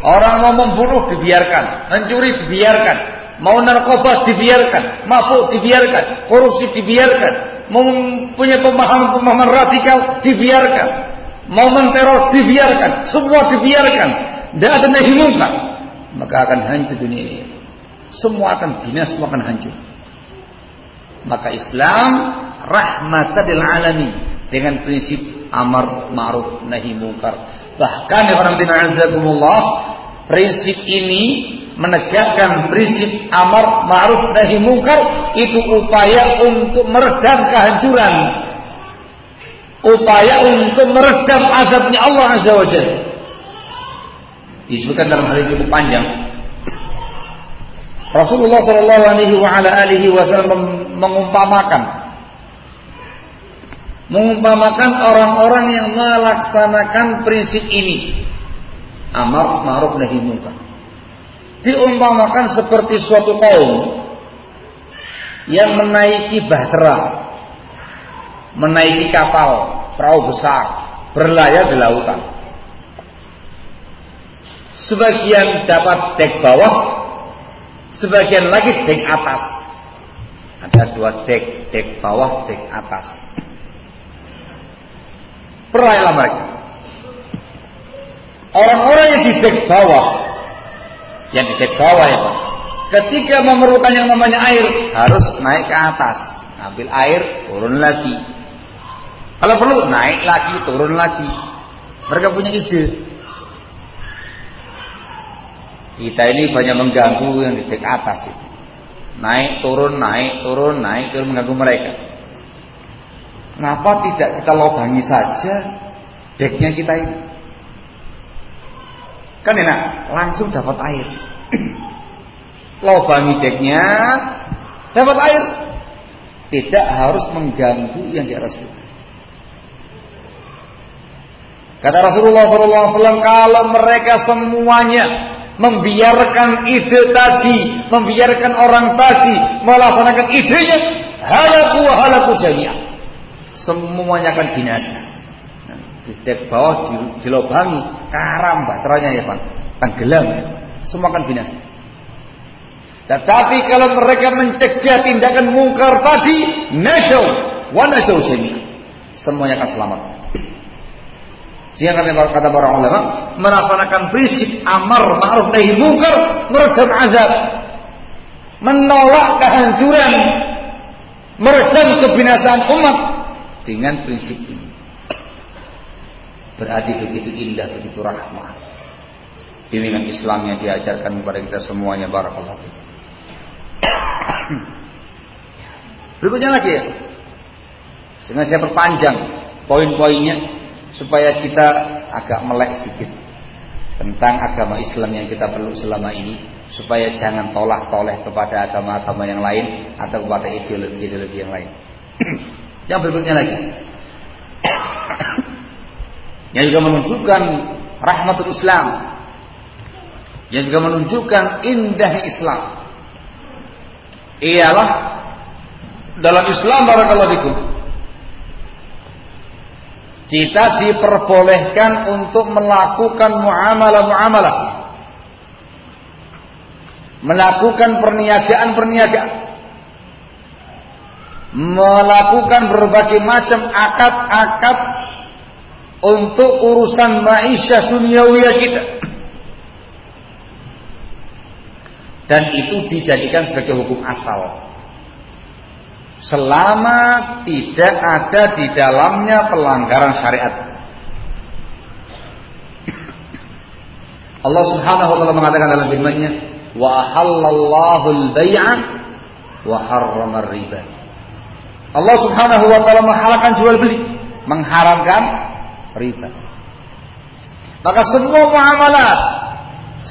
Orang mau membunuh dibiarkan, mencuri dibiarkan, mau narkoba dibiarkan, mabuk dibiarkan, korupsi dibiarkan, mau punya pemahaman-pemahaman radikal dibiarkan, mau menteror dibiarkan, semua dibiarkan, tidak ada nahi munkar, maka akan hancur dunia ini. Semua akan binasa, semua akan hancur. Maka Islam rahmatul alamin dengan prinsip amar ma'ruf nahi munkar. Bahkan ya orang azakumullah, prinsip ini menegakkan prinsip amar ma'ruf nahi munkar itu upaya untuk meredam kehancuran upaya untuk meredam azabnya Allah Azza wa Jalla. Disebutkan dalam hadis cukup panjang. Rasulullah Shallallahu Alaihi Wasallam mengumpamakan. Mengumpamakan orang-orang yang melaksanakan prinsip ini. Amar ma'ruf nahi munkar. Diumpamakan seperti suatu kaum yang menaiki bahtera menaiki kapal perahu besar berlayar di lautan. Sebagian dapat dek bawah, sebagian lagi dek atas. Ada dua dek, dek bawah, dek atas. Berlayarlah mereka. Orang-orang yang di dek bawah, yang di dek bawah ya Pak, ketika memerlukan yang namanya air harus naik ke atas, ambil air, turun lagi. Kalau perlu naik lagi, turun lagi. Mereka punya ide. Kita ini banyak mengganggu yang di dek atas itu. Naik, turun, naik, turun, naik, turun mengganggu mereka. Kenapa tidak kita lobangi saja deknya kita ini? Kan enak, langsung dapat air. lobangi deknya, dapat air. Tidak harus mengganggu yang di atas kita. Kata Rasulullah SAW, kalau mereka semuanya membiarkan ide tadi, membiarkan orang tadi melaksanakan idenya, halaku halaku jami'ah semuanya akan binasa. Nah, di dek bawah dilobangi, karam baterainya ya Pak, tenggelam ya. Semua akan binasa. Tetapi kalau mereka mencegah tindakan mungkar tadi, najau, wa najau jami'ah. Semuanya akan selamat. Sehingga kata para ulama melaksanakan prinsip amar ma'ruf nahi mungkar meredam azab. Menolak kehancuran, meredam kebinasaan umat dengan prinsip ini. Berarti begitu indah, begitu rahmah. Bimbingan Islam yang diajarkan kepada kita semuanya barakallahu Berikutnya lagi ya. Saya perpanjang poin-poinnya supaya kita agak melek sedikit tentang agama Islam yang kita perlu selama ini supaya jangan tolak-toleh kepada agama-agama yang lain atau kepada ideologi-ideologi yang lain. Yang berikutnya lagi. yang juga menunjukkan rahmatul Islam. Yang juga menunjukkan indahnya Islam. Ialah dalam Islam barakallahu fikum. Kita diperbolehkan untuk melakukan muamalah-muamalah. Melakukan perniagaan-perniagaan melakukan berbagai macam akad-akad untuk urusan maisha duniawi kita. Dan itu dijadikan sebagai hukum asal. Selama tidak ada di dalamnya pelanggaran syariat. Allah Subhanahu wa taala mengatakan dalam firman-Nya, "Wa halallahu al-bai'a wa harrama riba Allah Subhanahu wa taala menghalalkan jual beli, mengharamkan riba. Maka semua muamalat,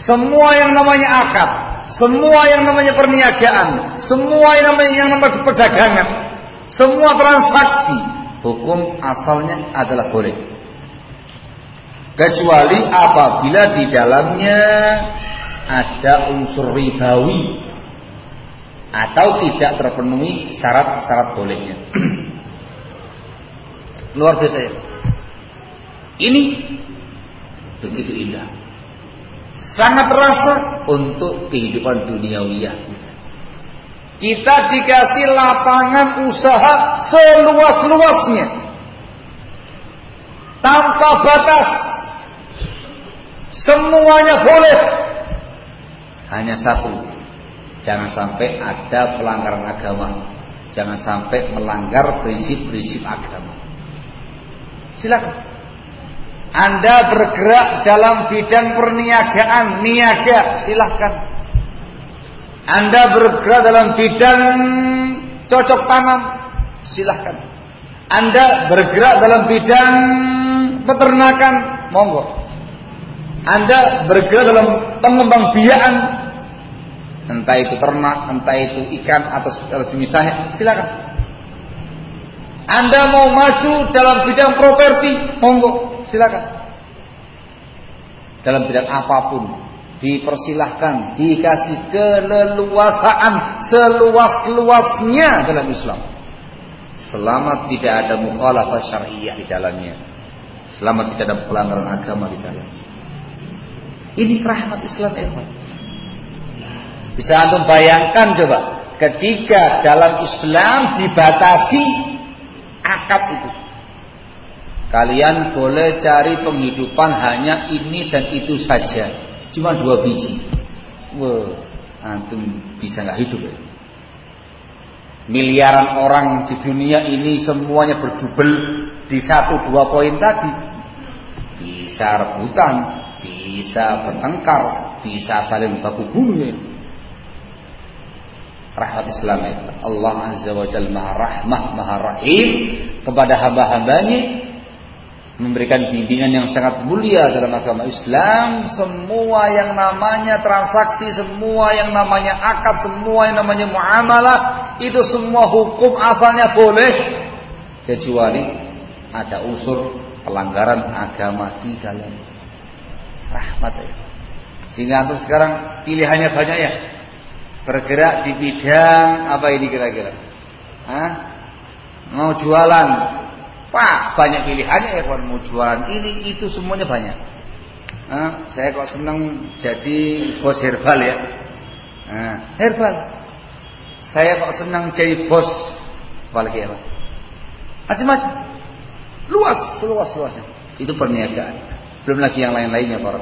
semua yang namanya akad, semua yang namanya perniagaan, semua yang namanya yang namanya perdagangan, semua transaksi hukum asalnya adalah boleh. Kecuali apabila di dalamnya ada unsur ribawi atau tidak terpenuhi syarat-syarat bolehnya. Luar biasa ya. Ini begitu indah. Sangat terasa untuk kehidupan duniawiyah kita. Kita dikasih lapangan usaha seluas-luasnya. Tanpa batas. Semuanya boleh. Hanya satu, Jangan sampai ada pelanggaran agama. Jangan sampai melanggar prinsip-prinsip agama. Silakan. Anda bergerak dalam bidang perniagaan, niaga, silahkan. Anda bergerak dalam bidang cocok tanam, silahkan. Anda bergerak dalam bidang peternakan, monggo. Anda bergerak dalam pengembang biakan, entah itu ternak, entah itu ikan atau semisalnya, silakan. Anda mau maju dalam bidang properti, monggo, silakan. Dalam bidang apa pun, dipersilahkan, dikasih keleluasaan seluas-luasnya dalam Islam. Selama tidak ada mukhalafah syariah di dalamnya. Selama tidak ada pelanggaran agama di dalamnya. Ini rahmat Islam, ya bisa antum bayangkan coba, ketika dalam Islam dibatasi akad itu. Kalian boleh cari penghidupan hanya ini dan itu saja. Cuma dua biji. Wah, antum bisa nggak hidup ya? Miliaran orang di dunia ini semuanya berdubel di satu dua poin tadi. Bisa rebutan, bisa bertengkar, bisa saling baku bunuh ya. Rahmat Islam ya. Allah Azza wa Jalla Maha Rahmah, Maha Rahim kepada hamba-hambanya memberikan bimbingan yang sangat mulia dalam agama Islam. Semua yang namanya transaksi semua yang namanya akad semua yang namanya muamalah itu semua hukum asalnya boleh. Kecuali ada unsur pelanggaran agama di dalam rahmat ya. Sehingga untuk sekarang pilihannya banyak ya. Bergerak di bidang apa ini kira-kira? Mau jualan Wah, banyak pilihannya ya kalau mau jualan ini itu semuanya banyak. Nah, saya kok senang jadi bos herbal ya. Nah, herbal. Saya kok senang jadi bos apalagi apa? Macam-macam. Luas, luas, luasnya. Itu perniagaan. Belum lagi yang lain-lainnya para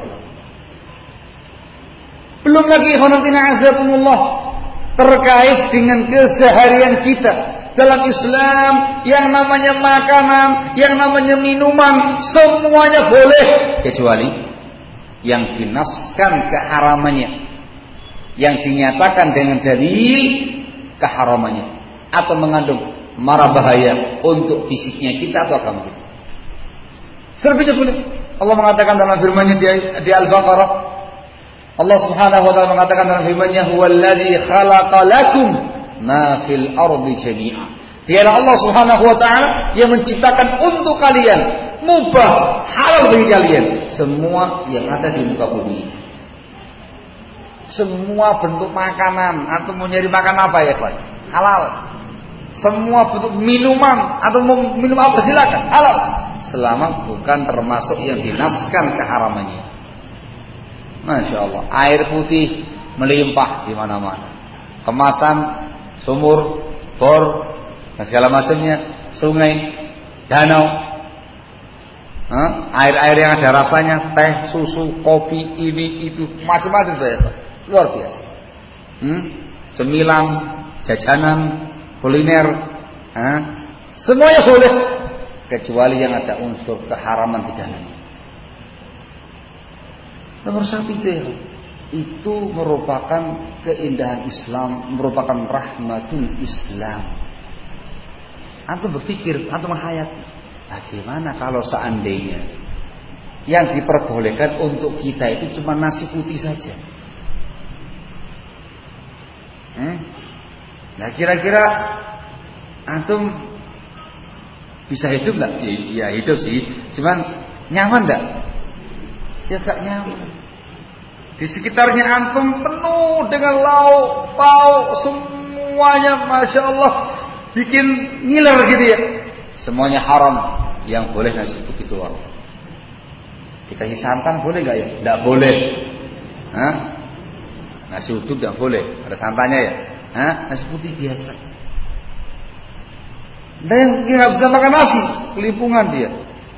Belum lagi khonafina azakumullah terkait dengan keseharian kita dalam Islam yang namanya makanan, yang namanya minuman, semuanya boleh kecuali yang dinaskan keharamannya, yang dinyatakan dengan dalil keharamannya atau mengandung marah bahaya untuk fisiknya kita atau agama kita. Serbnya boleh. Allah mengatakan dalam firman-Nya di, di Al-Baqarah Allah Subhanahu wa taala mengatakan dalam firman-Nya huwallazi khalaqalakum ma fil ardi jami'a. Dialah Allah Subhanahu wa taala yang menciptakan untuk kalian mubah halal bagi kalian semua yang ada di muka bumi. Semua bentuk makanan atau mau nyari makan apa ya, Pak? Halal. Semua bentuk minuman atau mau minum apa silakan, halal. Selama bukan termasuk yang dinaskan keharamannya. Masya Allah, air putih melimpah di mana-mana. Kemasan sumur, bor, dan segala macamnya, sungai, danau, air-air yang ada rasanya, teh, susu, kopi, ini, itu, macam-macam ya, luar biasa. Hmm? Cemilan, jajanan, kuliner, ha? semuanya boleh kecuali yang ada unsur keharaman di dalamnya. Nomor satu itu ya itu merupakan keindahan Islam, merupakan rahmatul Islam. Antum berpikir, antum menghayati, bagaimana kalau seandainya yang diperbolehkan untuk kita itu cuma nasi putih saja? Hmm? Nah kira-kira antum bisa hidup nggak? Ya, ya hidup sih, cuman nyaman nggak? Ya gak nyaman. Di sekitarnya antum penuh dengan lauk, pauk, semuanya masya Allah bikin ngiler gitu ya. Semuanya haram yang boleh nasi putih doang. Dikasih santan boleh nggak ya? Tidak boleh. Hah? Nasi uduk tidak boleh. Ada santannya ya? Hah? Nasi putih biasa. Dan yang nggak bisa makan nasi, kelimpungan dia.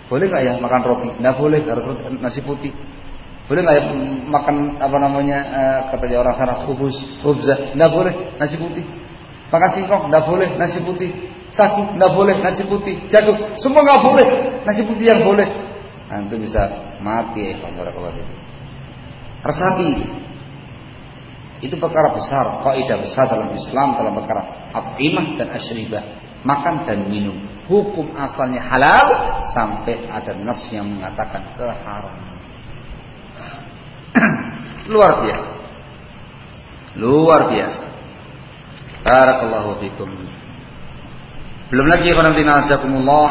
Boleh nggak ya makan roti? Tidak boleh, harus nasi putih. Boleh nggak ya makan apa namanya uh, katanya orang sana kubus, kubza? Nggak boleh nasi putih. Makan singkong nggak boleh nasi putih. Sagu nggak boleh nasi putih. Jagung semua nggak boleh nasi putih yang boleh. Nah, itu bisa mati ya kalau Resapi itu perkara besar, kaidah besar dalam Islam dalam perkara at'imah dan asyribah, makan dan minum. Hukum asalnya halal sampai ada nas yang mengatakan keharaman. Luar biasa. Luar biasa. Barakallahu fikum. Belum lagi qanafina azakumullah.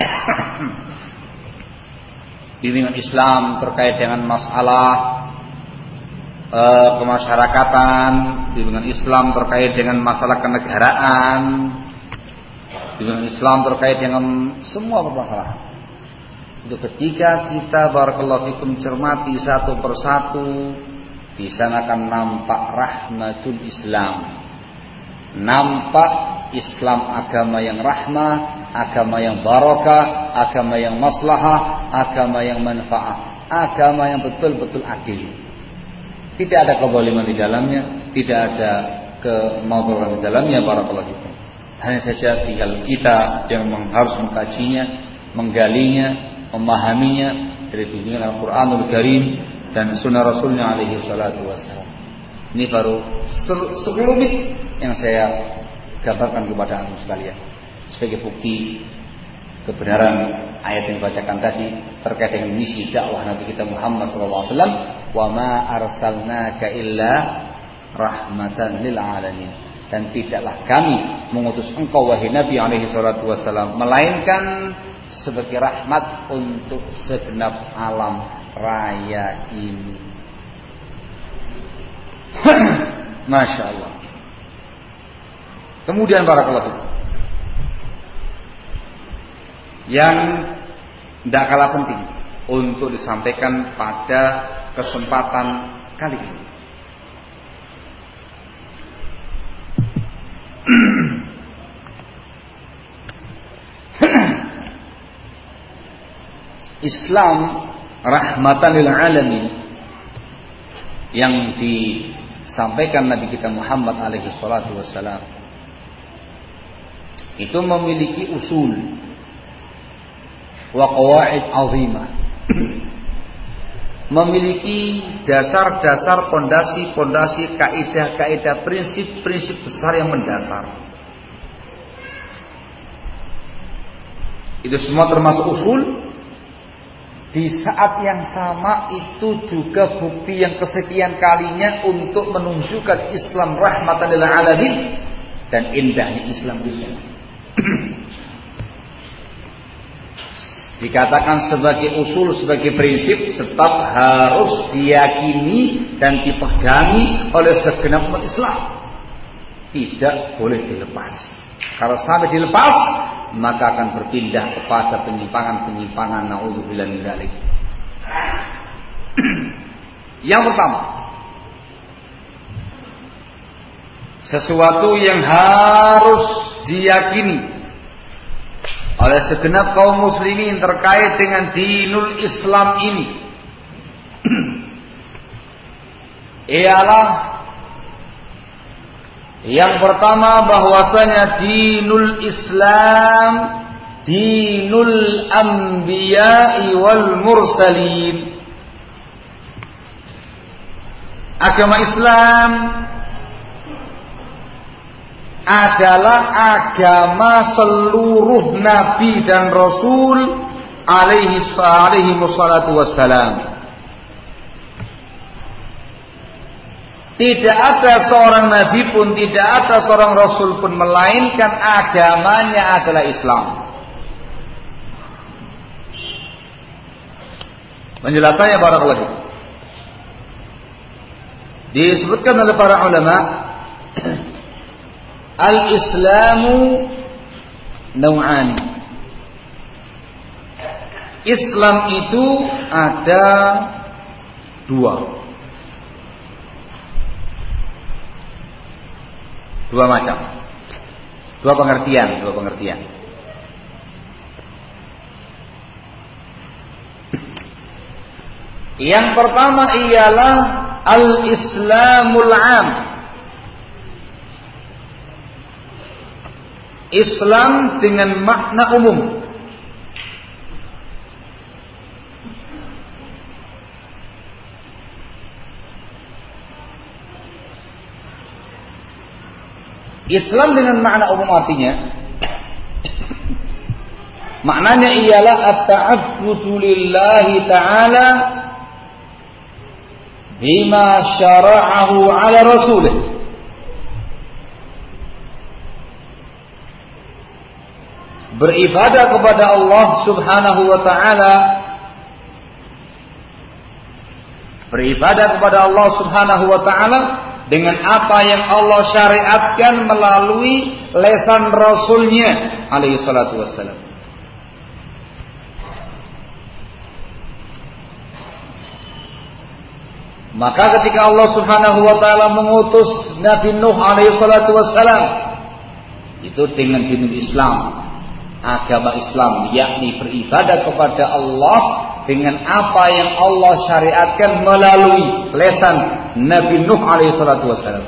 Bimbingan Islam terkait dengan masalah uh, kemasyarakatan, bimbingan Islam terkait dengan masalah kenegaraan, bimbingan Islam terkait dengan semua permasalahan. Itu ketika kita barakallahu fikum cermati satu persatu di sana akan nampak rahmatul Islam. Nampak Islam agama yang rahmah, agama yang barokah, agama yang maslahah, agama yang manfaat, agama yang betul-betul adil. Tidak ada keboliman di dalamnya, tidak ada kemauan di dalamnya para pelaku. Hanya saja tinggal kita yang harus mengkajinya, menggalinya, memahaminya dari bimbingan Al-Quranul Karim dan Sunnah Rasulnya alaihi salatu wassalam. Ini baru sekelumit yang saya gambarkan kepada anda sekalian sebagai bukti kebenaran ayat yang dibacakan tadi terkait dengan misi dakwah Nabi kita Muhammad SAW wa ma arsalnaka illa rahmatan lil alamin dan tidaklah kami mengutus engkau wahai Nabi alaihi salatu wasallam melainkan sebagai rahmat untuk segenap alam raya ini. Masya Allah. Kemudian para pelaku yang tidak kalah penting untuk disampaikan pada kesempatan kali ini. Islam rahmatan lil alamin yang disampaikan Nabi kita Muhammad alaihi salatu wassalam itu memiliki usul wa qawaid azimah. Memiliki dasar-dasar pondasi-pondasi kaidah-kaidah prinsip-prinsip besar yang mendasar. Itu semua termasuk usul di saat yang sama itu juga bukti yang kesekian kalinya untuk menunjukkan Islam rahmatan lil alamin dan indahnya Islam itu Dikatakan sebagai usul, sebagai prinsip tetap harus diyakini dan dipegangi oleh segenap umat Islam. Tidak boleh dilepas. Kalau sampai dilepas, maka akan berpindah kepada penyimpangan-penyimpangan. Naudzubillah min Yang pertama, sesuatu yang harus diyakini oleh segenap kaum muslimin terkait dengan dinul Islam ini ialah yang pertama bahwasanya dinul Islam dinul anbiya'i wal mursalin agama Islam adalah agama seluruh nabi dan rasul alaihi wassalatu wassalam. Tidak ada seorang nabi pun, tidak ada seorang rasul pun melainkan agamanya adalah Islam. Menjelaskannya para ulama. Disebutkan oleh para ulama Al-Islamu nau'ani. Islam itu ada dua. Dua macam. Dua pengertian, dua pengertian. Yang pertama ialah al-Islamul 'am. Islam dengan makna umum. Islam dengan makna umum artinya maknanya ialah at-ta'abbudu lillahi ta'ala bima syara'ahu ala rasulih. Beribadah kepada Allah Subhanahu wa taala beribadah kepada Allah Subhanahu wa taala dengan apa yang Allah syariatkan melalui lesan rasulnya alaihi salatu wassalam. Maka ketika Allah Subhanahu wa taala mengutus Nabi Nuh alaihi salatu wassalam Itu dengan dinul Islam, agama Islam, yakni beribadah kepada Allah dengan apa yang Allah syariatkan melalui lesan Nabi Nuh alaihi salatu wasallam.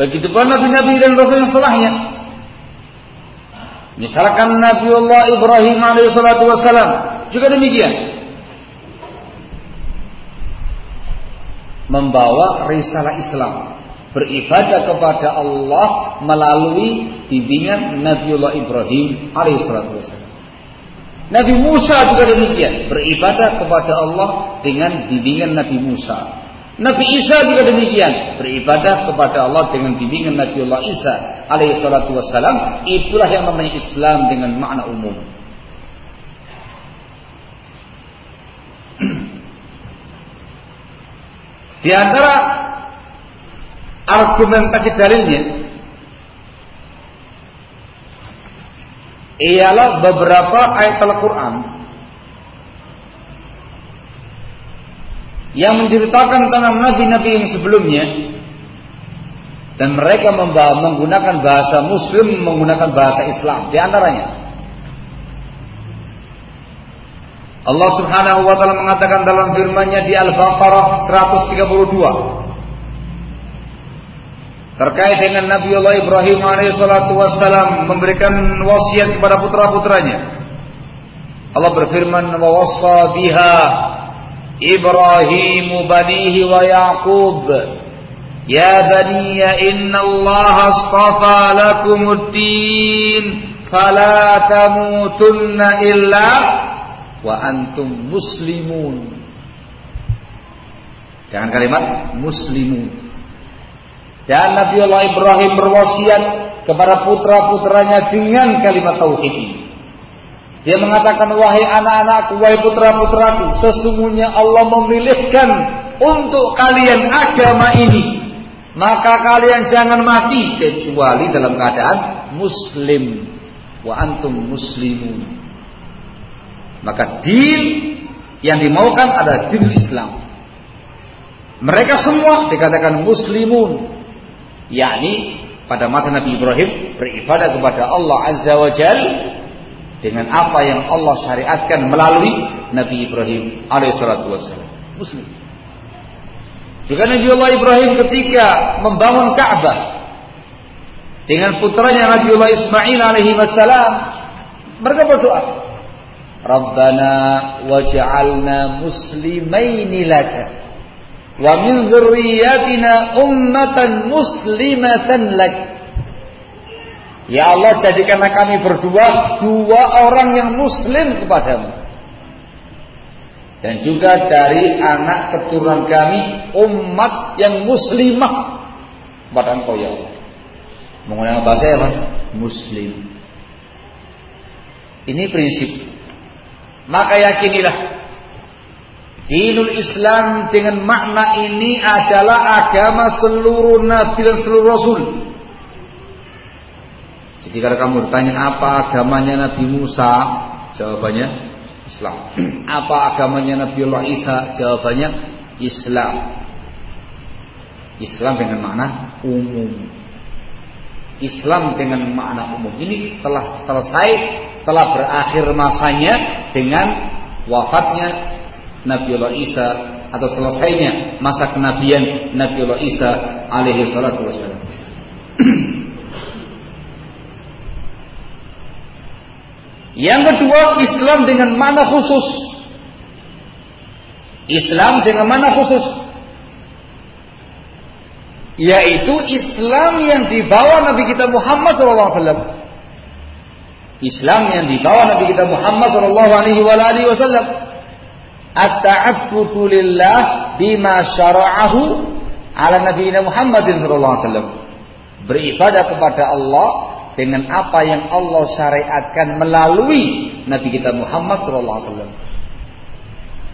Begitu pun nabi-nabi dan rasul yang setelahnya. Misalkan Nabiullah Ibrahim alaihi salatu wasallam juga demikian. membawa risalah Islam beribadah kepada Allah melalui bimbingan Nabiullah Ibrahim alaihissalatu wassalam. Nabi Musa juga demikian beribadah kepada Allah dengan bimbingan Nabi Musa. Nabi Isa juga demikian beribadah kepada Allah dengan bimbingan Nabiullah Isa alaihissalatu wassalam. Itulah yang namanya Islam dengan makna umum. Di antara argumentasi dalilnya ialah beberapa ayat Al-Quran yang menceritakan tentang nabi-nabi yang sebelumnya. Dan mereka menggunakan bahasa Muslim menggunakan bahasa Islam. Di antaranya Allah Subhanahu wa taala mengatakan dalam firman-Nya di Al-Baqarah 132 terkait dengan Nabi Allah Ibrahim wassalam memberikan wasiat kepada putra-putranya. Allah berfirman wa wassa biha Ibrahim banihi wa Yaqub Ya bani inna Allah astafa lakumud-din fala tamutunna illa wa antum muslimun. Dengan kalimat muslimun. Dan Nabi Allah Ibrahim berwasiat kepada putra-putranya dengan kalimat tauhid ini. Dia mengatakan wahai anak-anakku, wahai putra-putraku, sesungguhnya Allah memilihkan untuk kalian agama ini. Maka kalian jangan mati kecuali dalam keadaan muslim. Wa antum muslimun. Maka din yang dimaukan adalah din Islam. Mereka semua dikatakan muslimun. Yakni pada masa Nabi Ibrahim beribadah kepada Allah Azza wa Jal dengan apa yang Allah syariatkan melalui Nabi Ibrahim alaihissalatu wassalam. Muslim. Juga Nabi Allah Ibrahim ketika membangun Ka'bah dengan putranya Nabi Allah Ismail alaihi wassalam mereka berdoa Rabbana waj'alna muslimaini laka wa min dzurriyyatina ummatan muslimatan lak. Ya Allah jadikanlah kami berdua dua orang yang muslim kepadamu. Dan juga dari anak keturunan kami umat yang muslimah kepada Engkau ya Allah. Menggunakan bahasa apa? Muslim. Ini prinsip maka yakinilah Dinul Islam dengan makna ini adalah agama seluruh nabi dan seluruh rasul. Jadi kalau kamu bertanya apa agamanya Nabi Musa, jawabannya Islam. Apa agamanya Nabi Allah Isa, jawabannya Islam. Islam dengan makna umum. Islam dengan makna umum ini telah selesai telah berakhir masanya dengan wafatnya Nabiullah Isa atau selesainya masa kenabian Nabiullah Isa alaihi salatu. Yang kedua, Islam dengan mana khusus. Islam dengan mana khusus? Yaitu Islam yang dibawa Nabi kita Muhammad SAW Islam yang dibawa Nabi kita Muhammad wasallam at-ta'abbudu lillah bima syara'ahu ala Nabi Muhammadin sallallahu alaihi wasallam beribadah kepada Allah dengan apa yang Allah syariatkan melalui Nabi kita Muhammad sallallahu alaihi wasallam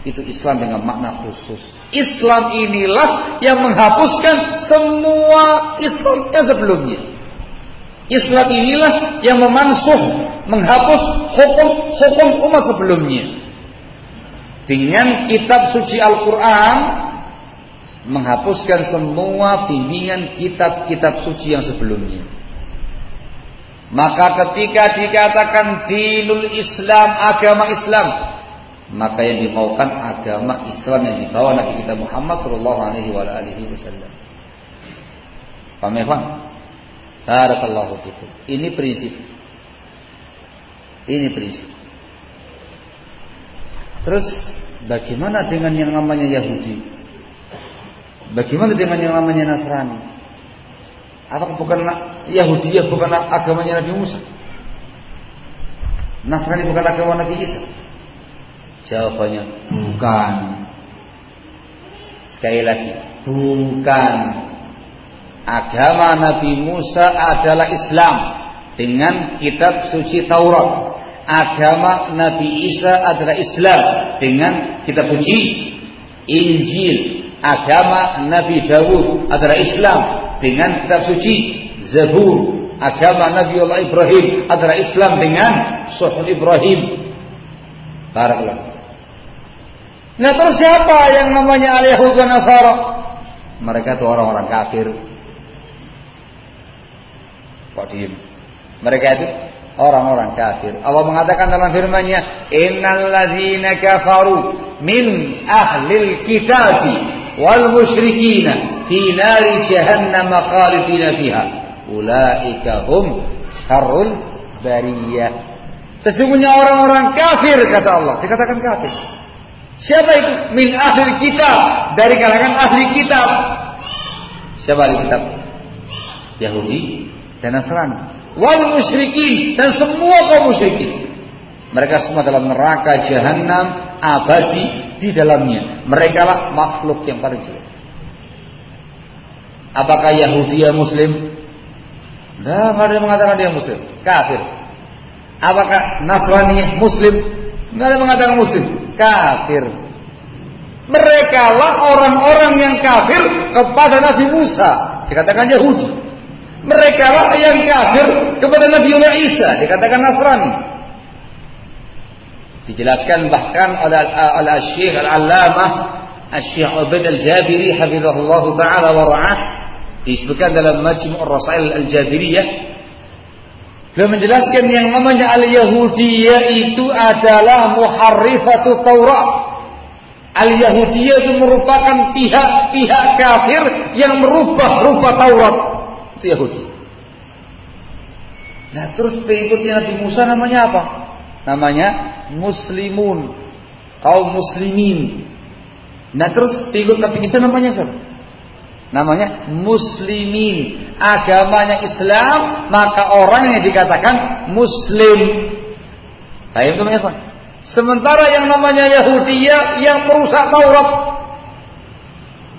itu Islam dengan makna khusus. Islam inilah yang menghapuskan semua Islam yang sebelumnya. Islam inilah yang memansuh menghapus hukum-hukum umat sebelumnya. Dengan kitab suci Al-Quran menghapuskan semua bimbingan kitab-kitab suci yang sebelumnya. Maka ketika dikatakan dinul Islam, agama Islam, maka yang dimaukan agama Islam yang dibawa Nabi kita Muhammad sallallahu alaihi wasallam. Paham ya, Barakallahu fikum. Ini prinsip. Ini prinsip. Terus bagaimana dengan yang namanya Yahudi? Bagaimana dengan yang namanya Nasrani? Apakah bukan Yahudi ya bukan agamanya Nabi Musa? Nasrani bukan agama Nabi Isa? Jawabannya bukan. Sekali lagi, bukan. Agama Nabi Musa adalah Islam dengan kitab suci Taurat. Agama Nabi Isa adalah Islam dengan kitab suci Injil. Agama Nabi Dawud adalah Islam dengan kitab suci Zabur. Agama Nabi Allah Ibrahim adalah Islam dengan Suhul Ibrahim. Barakallah. Nah terus siapa yang namanya al-Yahud Nasara? Mereka itu orang-orang kafir. Kok diem? Mereka itu orang-orang kafir. Allah mengatakan dalam firman-Nya, "Innal ladzina kafaru min ahlil kitabi wal musyrikina fi nari jahannam khalidina fiha. Ulaika hum syarrul bariyah." Sesungguhnya orang-orang kafir kata Allah, dikatakan kafir. Siapa itu? Min ahli kitab, dari kalangan ahli kitab. Siapa ahli kitab? Yahudi dan Nasrani. Wal musyrikin dan semua kaum musyrikin. Mereka semua dalam neraka jahanam abadi di dalamnya. Mereka lah makhluk yang paling jelek. Apakah Yahudi yang Muslim? Nah, ada yang mengatakan dia Muslim, kafir. Apakah Nasrani Muslim? Tidak ada yang mengatakan Muslim, kafir. Mereka lah orang-orang yang kafir kepada Nabi Musa. Dikatakan Yahudi. Mereka lah yang kafir kepada Nabi Isa. Dikatakan Nasrani. Dijelaskan bahkan oleh Al-Syekh Al-Allamah Al-Syekh Ubaid Al-Jabiri Hafizahullah Ta'ala wa ra'ah Disebutkan dalam Majmu' Rasail Al-Jabiriyah Beliau menjelaskan yang namanya al-Yahudiyah itu adalah muharrifatu Taurat. Al-Yahudiyah itu merupakan pihak-pihak kafir yang merubah rupa Taurat. Itu Yahudi. Nah terus pengikutnya Nabi Musa namanya apa? Namanya Muslimun. Kaum Muslimin. Nah terus pengikut Nabi Isa namanya siapa? Namanya muslimin. Agamanya Islam, maka orang yang dikatakan muslim. Baik itu apa? Sementara yang namanya Yahudiyah yang merusak Taurat,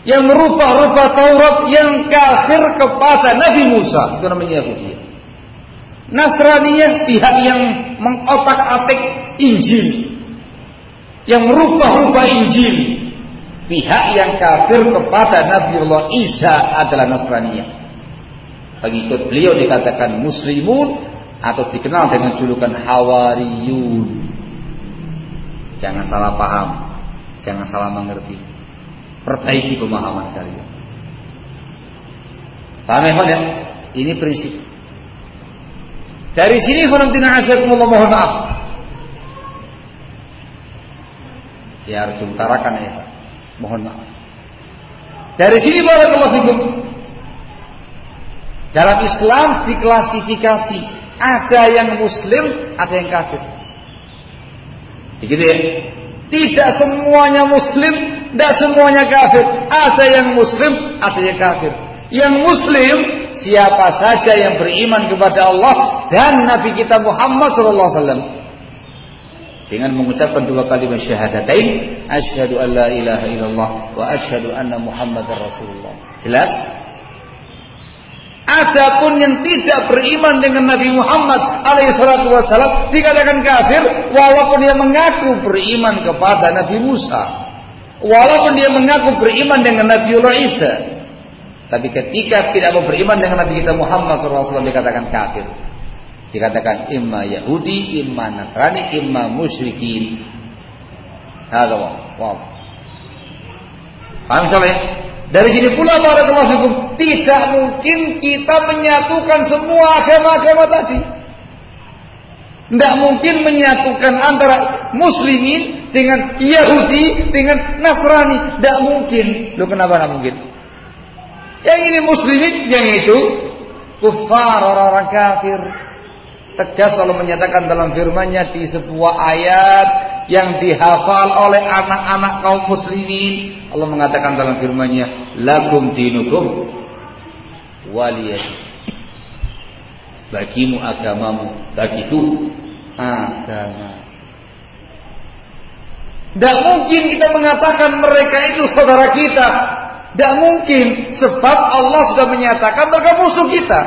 yang merubah-rubah Taurat, yang kafir kepada Nabi Musa, itu namanya Yahudiyah. Nasraniyah pihak yang mengotak-atik Injil, yang merubah-rubah Injil, pihak yang kafir kepada Nabiullah Isa adalah Nasraniyah. Pengikut beliau dikatakan muslimun atau dikenal dengan julukan hawariyun. Jangan salah paham, jangan salah mengerti. Perbaiki pemahaman kalian. Paham ya, ya? Ini prinsip. Dari sini Valentina Asyaikumullah mohon maaf. Ya harus utarakan ya. Mohon maaf. Dari sini barakallahu fikum. Dalam Islam diklasifikasi ada yang muslim, ada yang kafir. Begitu ya? Tidak semuanya muslim, tidak semuanya kafir. Ada yang muslim, ada yang kafir. Yang muslim siapa saja yang beriman kepada Allah dan Nabi kita Muhammad sallallahu alaihi wasallam dengan mengucapkan dua kalimat syahadatain asyhadu la ilaha illallah wa asyhadu anna muhammadar rasulullah jelas Adapun yang tidak beriman dengan Nabi Muhammad alaihi wasallam dikatakan kafir walaupun dia mengaku beriman kepada Nabi Musa. Walaupun dia mengaku beriman dengan Nabi Isa. Tapi ketika tidak mau beriman dengan Nabi kita Muhammad SAW dikatakan kafir. Dikatakan imma Yahudi, imma Nasrani, imma musyrikin. Ada wow. Paham sampai? Dari sini pula para fikum, tidak mungkin kita menyatukan semua agama-agama tadi. Tidak mungkin menyatukan antara muslimin dengan Yahudi dengan Nasrani. Tidak mungkin. Lu kenapa tidak mungkin? Yang ini muslimin, yang itu kufar orang-orang kafir. Tegas kalau menyatakan dalam firman-Nya di sebuah ayat yang dihafal oleh anak-anak kaum muslimin. Allah mengatakan dalam firman-Nya, "Lakum dinukum waliyah." bagimu agamamu, bagiku agama. Tidak mungkin kita mengatakan mereka itu saudara kita. Tidak mungkin sebab Allah sudah menyatakan mereka musuh kita.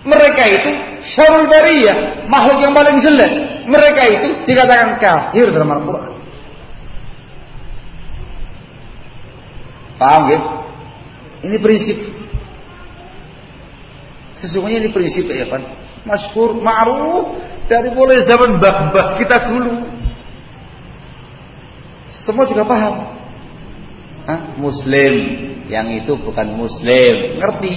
Mereka itu syarul bariyah, makhluk yang paling jelek. Mereka itu dikatakan kafir dalam Al-Quran. Paham ya? Ini prinsip Sesungguhnya ini prinsip ya kan. Masyhur, ma'ruf dari mulai zaman bah-bah kita dulu. Semua juga paham. Hah? Muslim yang itu bukan muslim, ngerti?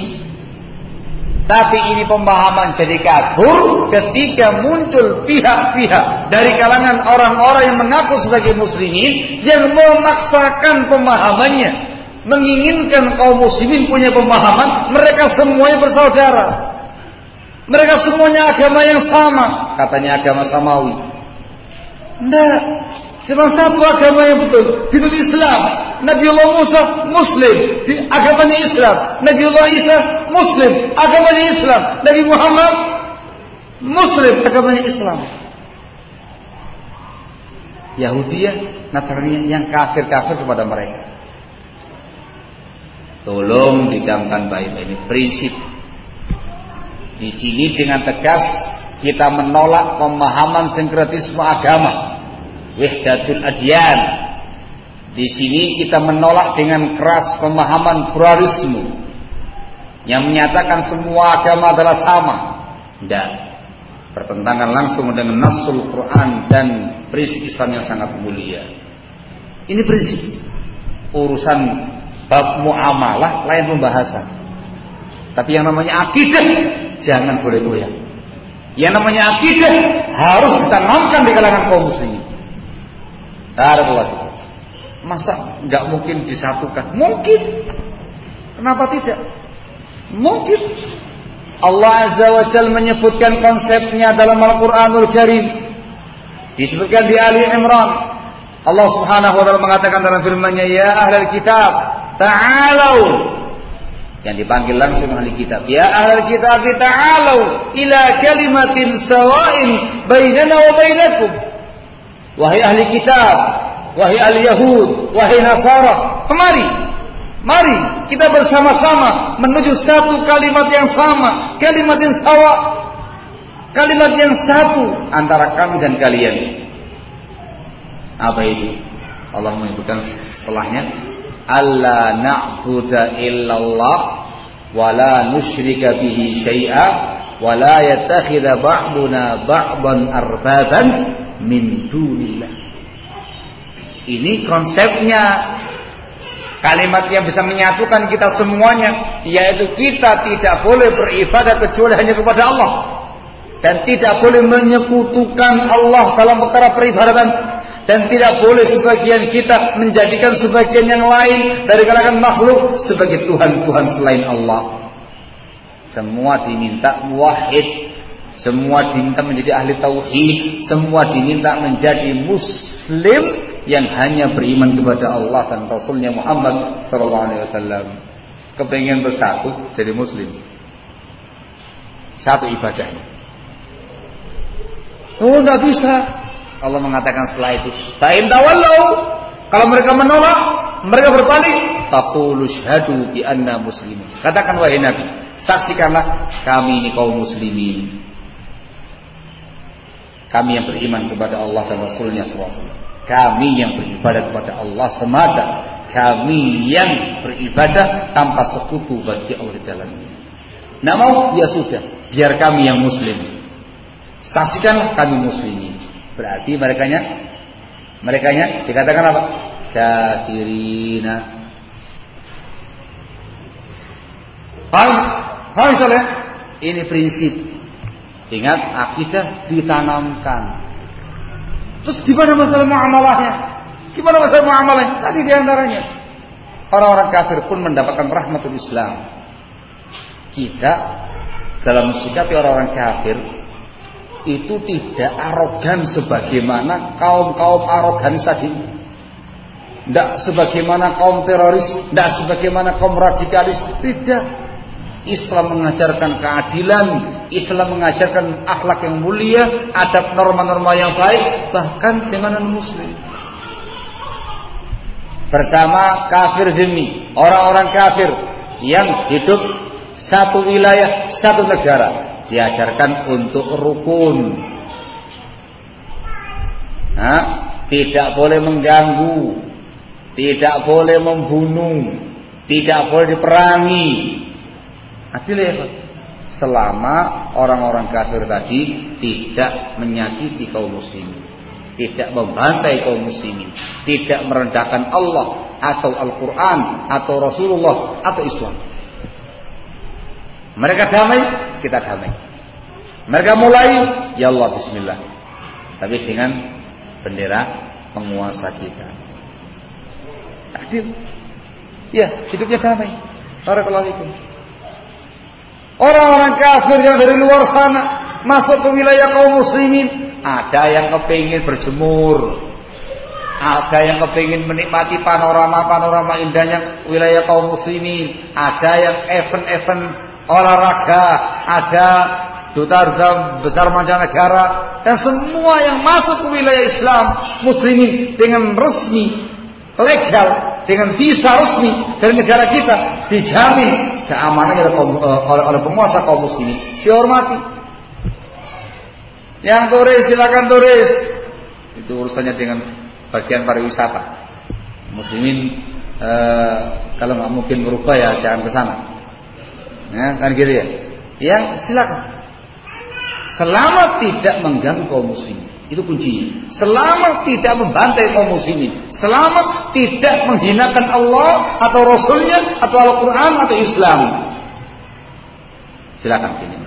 Tapi ini pemahaman jadi kabur ketika muncul pihak-pihak dari kalangan orang-orang yang mengaku sebagai muslimin yang memaksakan pemahamannya menginginkan kaum muslimin punya pemahaman mereka semuanya bersaudara. Mereka semuanya agama yang sama, katanya agama samawi. Tidak, cuma satu agama yang betul, dinul Islam. Nabi Allah Musa Muslim, di agamanya Islam. Nabi Allah Isa Muslim, agamanya Islam. Nabi Muhammad Muslim, agamanya Islam. Yahudi ya, Nasrani yang kafir-kafir kepada mereka. Tolong dijamkan baik ini prinsip. Di sini dengan tegas kita menolak pemahaman sinkretisme agama, wahdatul adyan. Di sini kita menolak dengan keras pemahaman pluralisme yang menyatakan semua agama adalah sama. Tidak. Bertentangan langsung dengan nasul Quran dan prinsip Islam yang sangat mulia. Ini prinsip urusan bab muamalah lain pembahasan. Tapi yang namanya akidah jangan boleh goyah. Yang namanya akidah harus ditanamkan di kalangan kaum muslimin. Barakallahu Masa nggak mungkin disatukan? Mungkin. Kenapa tidak? Mungkin. Allah Azza wa Jal menyebutkan konsepnya dalam Al-Quranul Karim. Disebutkan di Ali Imran. Allah Subhanahu wa taala mengatakan dalam firman-Nya, "Ya ahlal kitab, ta'alau yang dipanggil langsung ahli kitab ya ahli kitab ta'alau ila kalimatin sawa'in bainana wa bainakum wahai ahli kitab wahai ahli yahud wahai nasara kemari mari kita bersama-sama menuju satu kalimat yang sama kalimat yang sawa kalimat yang satu antara kami dan kalian. Apa itu? Allah menyebutkan setelahnya. Alla na'budu illallah wa la bihi syai'a wa la ba'duna ba'dan arbaban min dunillah. Ini konsepnya kalimat yang bisa menyatukan kita semuanya yaitu kita tidak boleh beribadah kecuali hanya kepada Allah dan tidak boleh menyekutukan Allah dalam perkara peribadatan dan tidak boleh sebagian kita menjadikan sebagian yang lain dari kalangan makhluk sebagai Tuhan-Tuhan selain Allah. Semua diminta wahid, semua diminta menjadi ahli tauhid, semua diminta menjadi muslim yang hanya beriman kepada Allah dan Rasulnya Muhammad sallallahu alaihi wasallam. Kepengen bersatu jadi muslim. Satu ibadahnya. Oh, tidak bisa. Allah mengatakan setelah itu, "Fa'in tawallau." Kalau mereka menolak, mereka berpaling, taqulu syhadu bi anna muslimun. Katakan wahai Nabi, saksikanlah kami ini kaum muslimin. Kami yang beriman kepada Allah dan Rasulnya SAW. Kami yang beribadah kepada Allah semata. Kami yang beribadah tanpa sekutu bagi Allah di dalamnya. Nah mau ya sudah, biar kami yang muslim. Saksikanlah kami muslimin. Berarti mereka nya mereka nya dikatakan apa? Kafirina. Paham? Paham soalnya? Ini prinsip Ingat akidah ditanamkan. Terus di mana masalah muamalahnya? Gimana masalah muamalahnya? Tadi di antaranya orang-orang kafir pun mendapatkan rahmatul Islam. Kita dalam sikapi orang-orang kafir itu tidak arogan sebagaimana kaum-kaum arogan tadi. Tidak sebagaimana kaum teroris, tidak sebagaimana kaum radikalis, tidak. Islam mengajarkan keadilan, Islam mengajarkan akhlak yang mulia, adab norma-norma yang baik, bahkan dengan non-muslim. Bersama kafir demi orang-orang kafir yang hidup satu wilayah, satu negara, diajarkan untuk rukun. Nah, tidak boleh mengganggu, tidak boleh membunuh, tidak boleh diperangi. Adil ya, Selama orang-orang kafir tadi tidak menyakiti kaum muslimin, tidak membantai kaum muslimin, tidak merendahkan Allah atau Al-Qur'an atau Rasulullah atau Islam. Mereka damai, kita damai. Mereka mulai, ya Allah bismillah. Tapi dengan bendera penguasa kita. Adil. Ya, hidupnya damai. Barakallahu. Orang-orang kafir yang dari luar sana masuk ke wilayah kaum muslimin, ada yang kepingin berjemur, ada yang kepingin menikmati panorama-panorama indahnya wilayah kaum muslimin, ada yang event-event olahraga, ada duta-duta besar mancanegara. Dan semua yang masuk ke wilayah Islam muslimin dengan resmi legal dengan visa resmi dari negara kita dijamin keamanannya eh, oleh, oleh penguasa kaum muslimin dihormati. Yang turis silakan turis. Itu urusannya dengan bagian pariwisata. Muslimin eh, kalau nggak mungkin berubah ya jangan ke sana. Ya kan gitu ya? Yang silakan. Selama tidak mengganggu kaum muslimin. Itu kuncinya. Selama tidak membantai kaum muslimin. Selama tidak menghinakan Allah atau Rasulnya atau Al-Quran atau Islam. Silakan sini.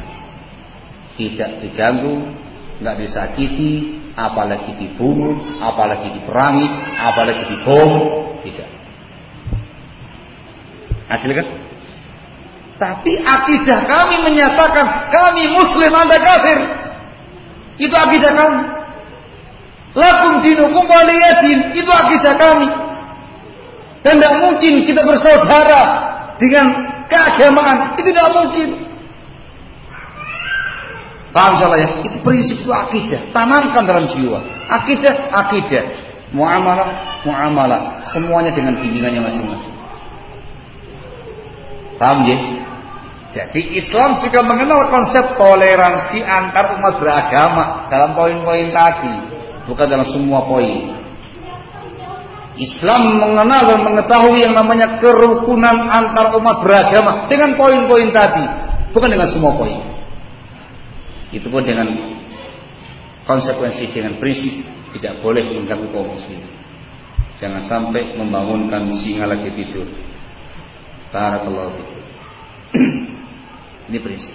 Tidak diganggu, nggak disakiti, apalagi dibunuh, apalagi diperangi, apalagi dibom, tidak. Adil kan? Tapi akidah kami menyatakan kami muslim anda kafir. Itu akidah kami. Lakum dinukum waliyadin. Itu akidah kami. Dan tidak mungkin kita bersaudara dengan keagamaan. Itu tidak mungkin. Paham salah ya? Itu prinsip itu akidah. Tanamkan dalam jiwa. Akidah, akidah. Muamalah, muamalah. Semuanya dengan bimbingannya masing-masing. Paham ya? Jadi Islam juga mengenal konsep toleransi antar umat beragama dalam poin-poin tadi, bukan dalam semua poin. Islam mengenal dan mengetahui yang namanya kerukunan antar umat beragama dengan poin-poin tadi, bukan dengan semua poin. Itu pun dengan konsekuensi dengan prinsip tidak boleh mengganggu kaum muslim. Jangan sampai membangunkan singa lagi tidur. Barakallahu fikum. Ini prinsip.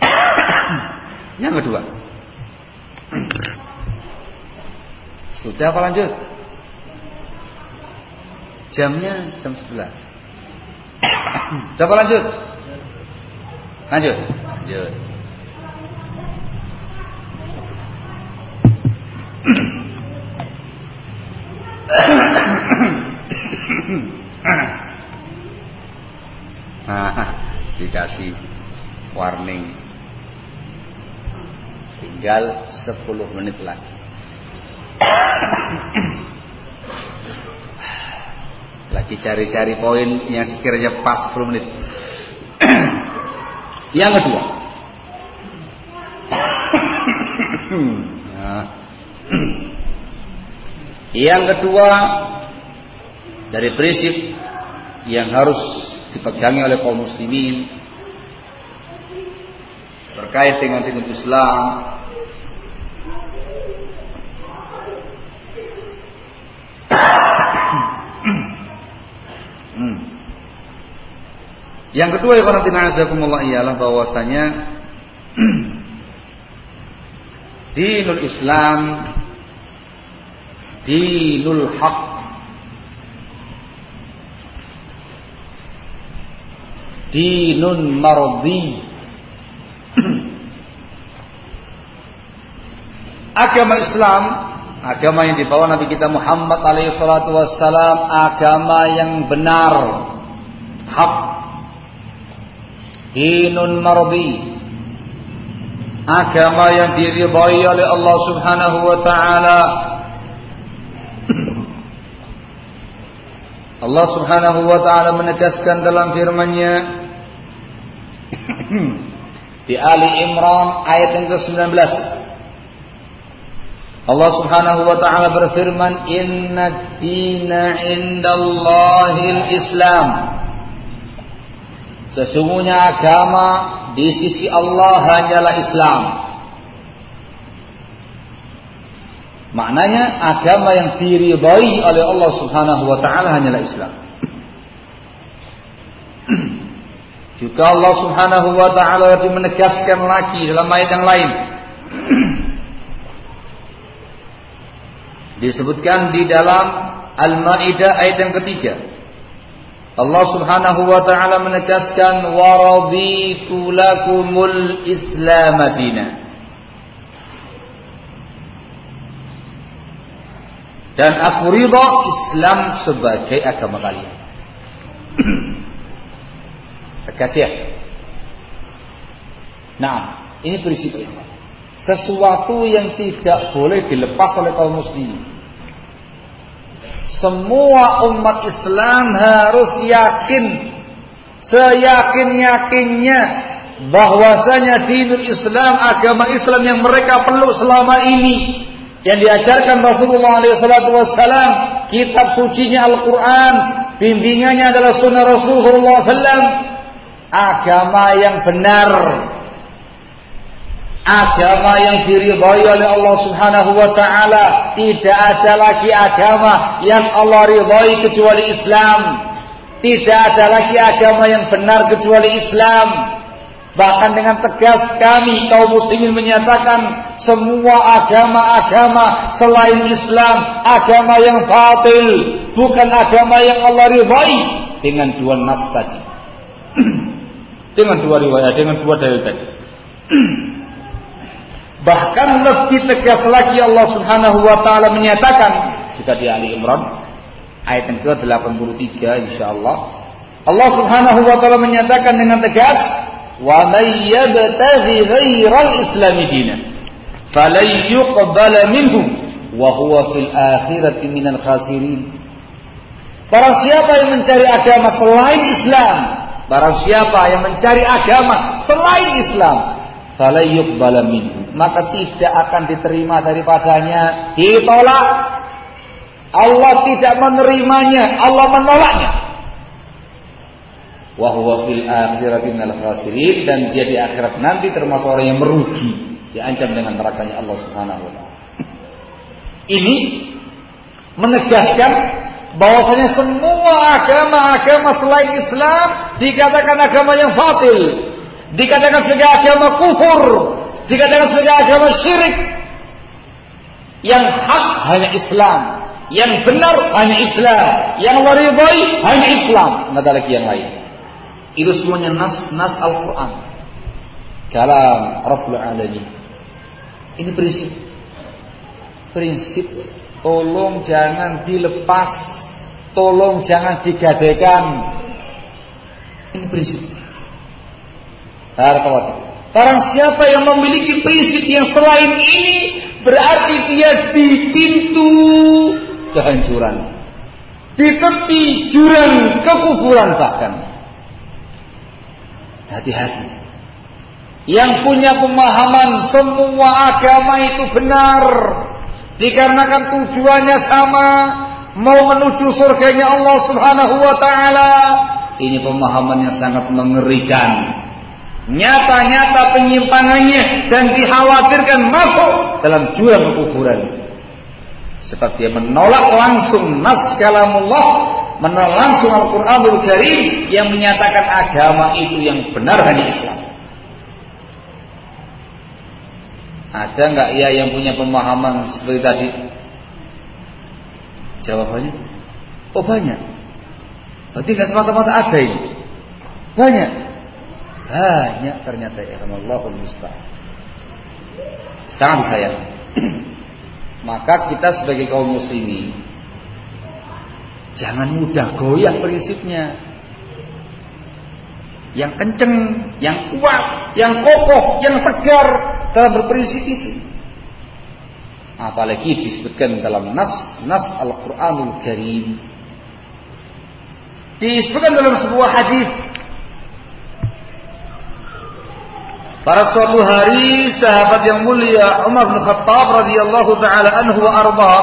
Yang kedua. Sudah apa lanjut? Jamnya jam 11. Coba lanjut. Lanjut. Lanjut. Nah, dikasih warning. Tinggal 10 menit lagi. lagi cari-cari poin yang sekiranya pas 10 menit. yang kedua. nah. yang kedua dari prinsip yang harus dipegangi oleh kaum muslimin terkait dengan dengan Islam. Hmm. Yang kedua ya azakumullah ialah bahwasanya Dinul Islam Dinul Haq. Dinun Mardi Agama Islam Agama yang dibawa Nabi kita Muhammad alaihi salatu wassalam Agama yang benar. Hak. Dinun Mardi. Agama yang diridhai oleh Allah subhanahu wa ta'ala. Allah subhanahu wa ta'ala menegaskan dalam firman-Nya di Ali Imran ayat yang ke-19 Allah Subhanahu wa taala berfirman inna dina indallahil Islam Sesungguhnya agama di sisi Allah hanyalah Islam Maknanya agama yang diridhai oleh Allah Subhanahu wa taala hanyalah Islam. Juga Allah Subhanahu wa taala menegaskan lagi dalam ayat yang lain. Disebutkan di dalam Al-Maidah ayat yang ketiga. Allah Subhanahu wa taala menegaskan wa raditu lakumul Islam dan aku ridha Islam sebagai agama kalian. Tegas ya. Nah, ini prinsip Sesuatu yang tidak boleh dilepas oleh kaum muslimin. Semua umat Islam harus yakin seyakin-yakinnya bahwasanya dinul Islam agama Islam yang mereka peluk selama ini. Yang diajarkan Rasulullah SAW, kitab sucinya Al-Quran, bimbingannya adalah sunnah Rasulullah SAW, agama yang benar, agama yang diridhai oleh Allah Subhanahu wa taala, tidak ada lagi agama yang Allah ridhai kecuali Islam. Tidak ada lagi agama yang benar kecuali Islam. Bahkan dengan tegas kami kaum muslimin menyatakan semua agama-agama selain Islam agama yang batil, bukan agama yang Allah ridhai dengan dua nas tadi. dengan dua riwayat, dengan dua dalil tadi. Bahkan lebih tegas lagi Allah Subhanahu wa taala menyatakan jika di Ali Imran ayat yang ke-83 insyaallah Allah Subhanahu wa taala menyatakan dengan tegas wa may yabtaghi ghairal islam dinan falan yuqbala minhu wa huwa fil akhirati minal khasirin Barang siapa yang mencari agama selain Islam Barang siapa yang mencari agama selain Islam Falayyuk minhu maka tidak akan diterima daripadanya, ditolak. Allah tidak menerimanya, Allah menolaknya. Wa huwa fil akhirati minal khasirin. Dan dia di akhirat nanti termasuk orang yang merugi. Diancam dengan nerakanya Allah Subhanahu wa taala. Ini menegaskan bahwasanya semua agama-agama selain Islam dikatakan agama yang fatil, dikatakan sebagai agama kufur, dikatakan sebagai agama syirik. Yang hak hanya Islam, yang benar hanya Islam, yang waridai hanya Islam, nggak ada lagi yang lain. Itu semuanya nas-nas Al-Quran. Kalam Rabbul Alamin. Ini prinsip. Prinsip. Tolong jangan dilepas. Tolong jangan digadaikan. Ini prinsip. Barakallahu Barang siapa yang memiliki prinsip yang selain ini berarti dia di pintu kehancuran. Di tepi jurang kekufuran bahkan. Hati-hati. Yang punya pemahaman semua agama itu benar. Dikarenakan tujuannya sama. Mau menuju surganya Allah subhanahu wa ta'ala. Ini pemahaman yang sangat mengerikan. Nyata-nyata penyimpangannya dan dikhawatirkan masuk dalam jurang kekufuran. Sebab dia menolak langsung nas kalamullah menolak langsung Al-Quranul Karim yang menyatakan agama itu yang benar hanya Islam. Ada nggak ya yang punya pemahaman seperti tadi? Jawabannya, oh banyak. Berarti nggak semata-mata ada ini. Banyak. Banyak ternyata ya Allahul musta'an. Sangat sayang. Maka kita sebagai kaum muslimin jangan mudah goyah prinsipnya. Yang kenceng, yang kuat, yang kokoh, yang tegar dalam berprinsip itu. Apalagi disebutkan dalam nas nas Al-Qur'anul Karim. Disebutkan dalam sebuah hadis Pada suatu hari sahabat yang mulia Umar bin Khattab radhiyallahu taala anhu wa arba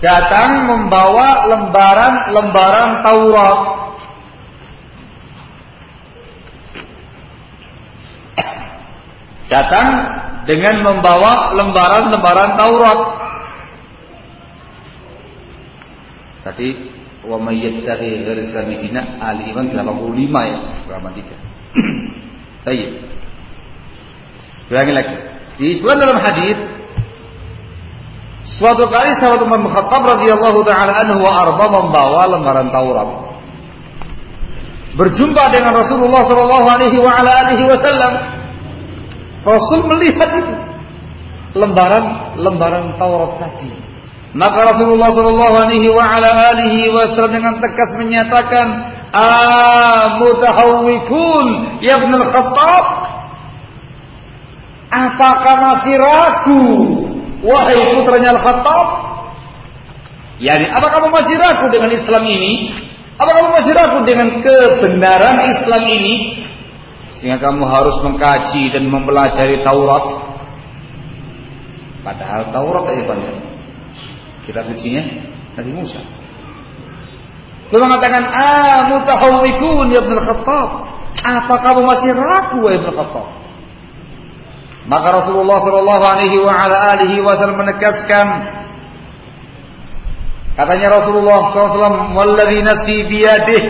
datang membawa lembaran-lembaran Taurat. Datang dengan membawa lembaran-lembaran Taurat. Tadi wa may yattaqi ghaira Ali Imran 85 ya, halaman 3. Baik. Ulangi lagi. Disebutkan dalam hadis Suatu kali sahabat Umar Khattab radhiyallahu taala anhu wa arba membawa lembaran Taurat. Berjumpa dengan Rasulullah sallallahu alaihi wa ala alihi wasallam. Rasul melihat itu lembaran-lembaran Taurat tadi. Maka Rasulullah Shallallahu Alaihi Wasallam dengan tegas menyatakan, "Amutahawikun, ya Ibn Khattab, apakah masih ragu, wahai putranya Al Khattab? Yani, apakah kamu masih ragu dengan Islam ini? Apakah kamu masih ragu dengan kebenaran Islam ini? Sehingga kamu harus mengkaji dan mempelajari Taurat. Padahal Taurat itu banyak kitab sucinya Nabi Musa. Beliau mengatakan, "Ah, mutahawwikun ya Ibnu Khattab." Apa kamu masih ragu ya Ibnu Khattab? Maka Rasulullah sallallahu alaihi wa ala alihi wasallam menegaskan Katanya Rasulullah SAW, "Wallazi nafsi biyadih,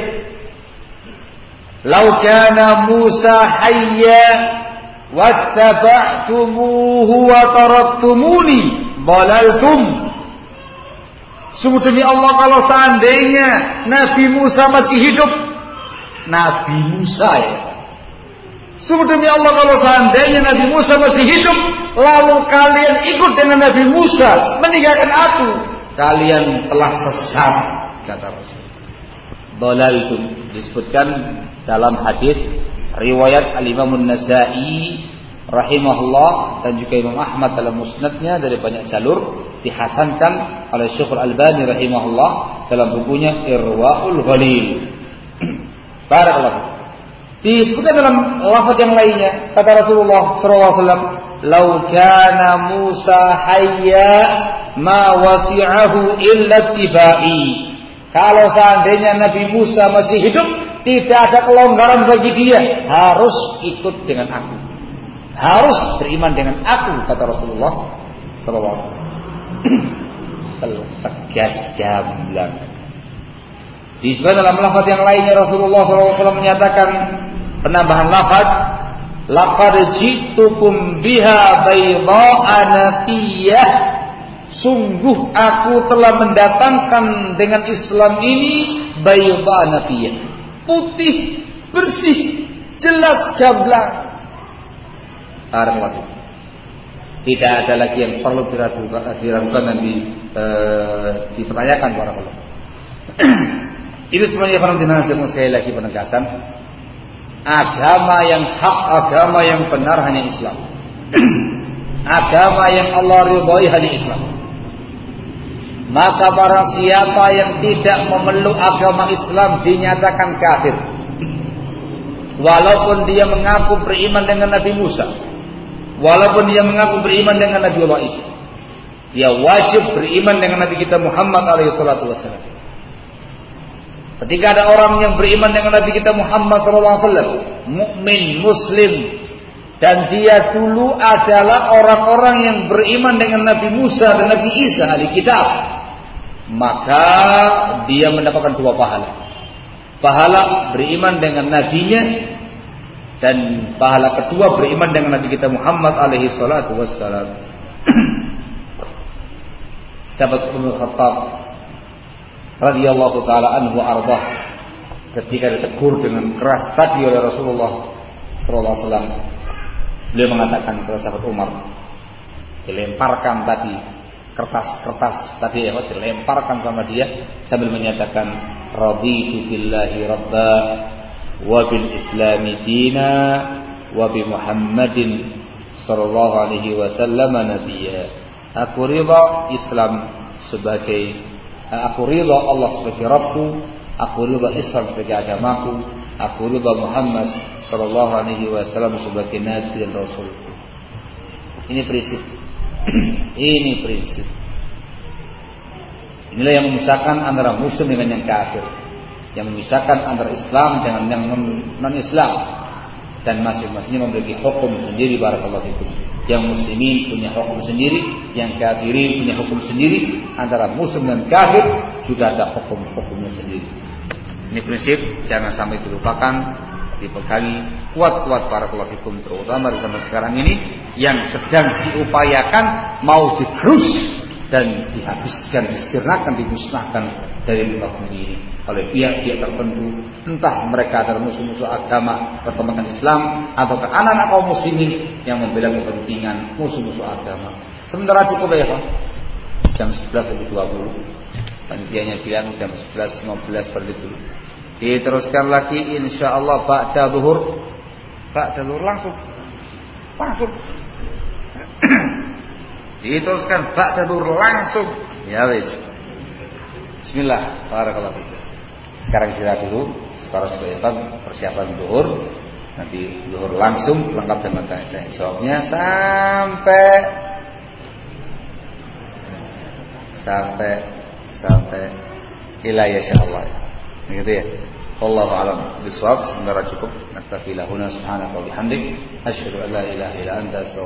law kana Musa hayya wattaba'tumuhu wa taraktumuni, dalaltum." Sungguh demi Allah kalau seandainya Nabi Musa masih hidup. Nabi Musa ya. Sungguh demi Allah kalau seandainya Nabi Musa masih hidup Lalu kalian ikut dengan Nabi Musa Meninggalkan aku Kalian telah sesat Kata Rasul itu disebutkan dalam hadis riwayat Al-Imam Nasai rahimahullah dan juga Imam Ahmad dalam musnadnya dari banyak jalur dihasankan oleh Syekh Al-Albani rahimahullah dalam bukunya Irwaul Ghalil. Barakallahu. Disebutkan dalam lafaz yang lainnya kata Rasulullah SAW, "Lau kana Musa hayya ma wasi'ahu illa tibai." Kalau seandainya Nabi Musa masih hidup, tidak ada kelonggaran bagi dia, harus ikut dengan aku. Harus beriman dengan aku kata Rasulullah SAW tegas gamblang. Di dalam lafaz yang lainnya Rasulullah SAW menyatakan penambahan lafaz laqad jitukum biha bayda'a naqiyah sungguh aku telah mendatangkan dengan Islam ini bayda'a naqiyah putih bersih jelas gamblang Barakallahu tidak ada lagi yang perlu diragukan, dan di, e, dipertanyakan para Allah. Itu semuanya para sekali lagi penegasan agama yang hak, agama yang benar hanya Islam. agama yang Allah ridhoi hanya Islam. Maka barang siapa yang tidak memeluk agama Islam dinyatakan kafir. Walaupun dia mengaku beriman dengan Nabi Musa, Walaupun dia mengaku beriman dengan Nabi Allah Isa. Dia wajib beriman dengan Nabi kita Muhammad alaihissalatu wassalam. Ketika ada orang yang beriman dengan Nabi kita Muhammad SAW, mukmin, muslim, dan dia dulu adalah orang-orang yang beriman dengan Nabi Musa dan Nabi Isa ahli kitab, maka dia mendapatkan dua pahala. Pahala beriman dengan nabinya dan pahala kedua beriman dengan Nabi kita Muhammad alaihi salatu wassalam. Sahabat Umar Khattab radhiyallahu taala anhu ardah ketika ditegur dengan keras tadi oleh Rasulullah sallallahu alaihi wasallam beliau mengatakan kepada sahabat Umar dilemparkan tadi kertas-kertas tadi ya dilemparkan sama dia sambil menyatakan raditu billahi rabba wa bil islami dina wa bi muhammadin sallallahu alaihi wasallam nabiyya aku ridha Islam sebagai Aku ridha Allah sebagai Rabbku, aku ridha Islam sebagai agamaku, aku ridha Muhammad sallallahu alaihi wasallam sebagai nabi dan rasul. Ini prinsip. Ini prinsip. Inilah yang memisahkan antara muslim dengan yang kafir. Yang memisahkan antara Islam dengan yang non-Islam. Dan masing-masingnya memiliki hukum sendiri barakallahu fikum yang muslimin punya hukum sendiri, yang kafirin punya hukum sendiri, antara muslim dan kafir juga ada hukum-hukumnya sendiri. Ini prinsip jangan sampai dilupakan, dipegangi kuat-kuat para hukum terutama di zaman sekarang ini yang sedang diupayakan mau digerus dan dihabiskan, disirnakan, dimusnahkan dari muka bumi ini oleh pihak-pihak tertentu, entah mereka adalah musuh-musuh agama perkembangan Islam atau ke anak-anak kaum muslimin yang membela kepentingan musuh-musuh agama. Sementara cukup ya Pak, jam 11 lebih 20. Panitianya bilang jam 11 15 seperti itu. Diteruskan lagi insya Allah ba'da zuhur. Ba'da zuhur langsung. Langsung. Diteruskan ba'da zuhur langsung. Ya wis. Bismillah. Barakallahu fiik. Sekarang istirahat dulu. Sekarang sudah persiapan zuhur. Nanti zuhur langsung lengkap dengan tanya jawabnya sampai sampai sampai ilayah insyaallah. Begitu ya. Wallahu a'lam bishawab. Sementara cukup. Naktafi lahuna subhanaka wa bihamdik. Asyhadu la ilaha illa anta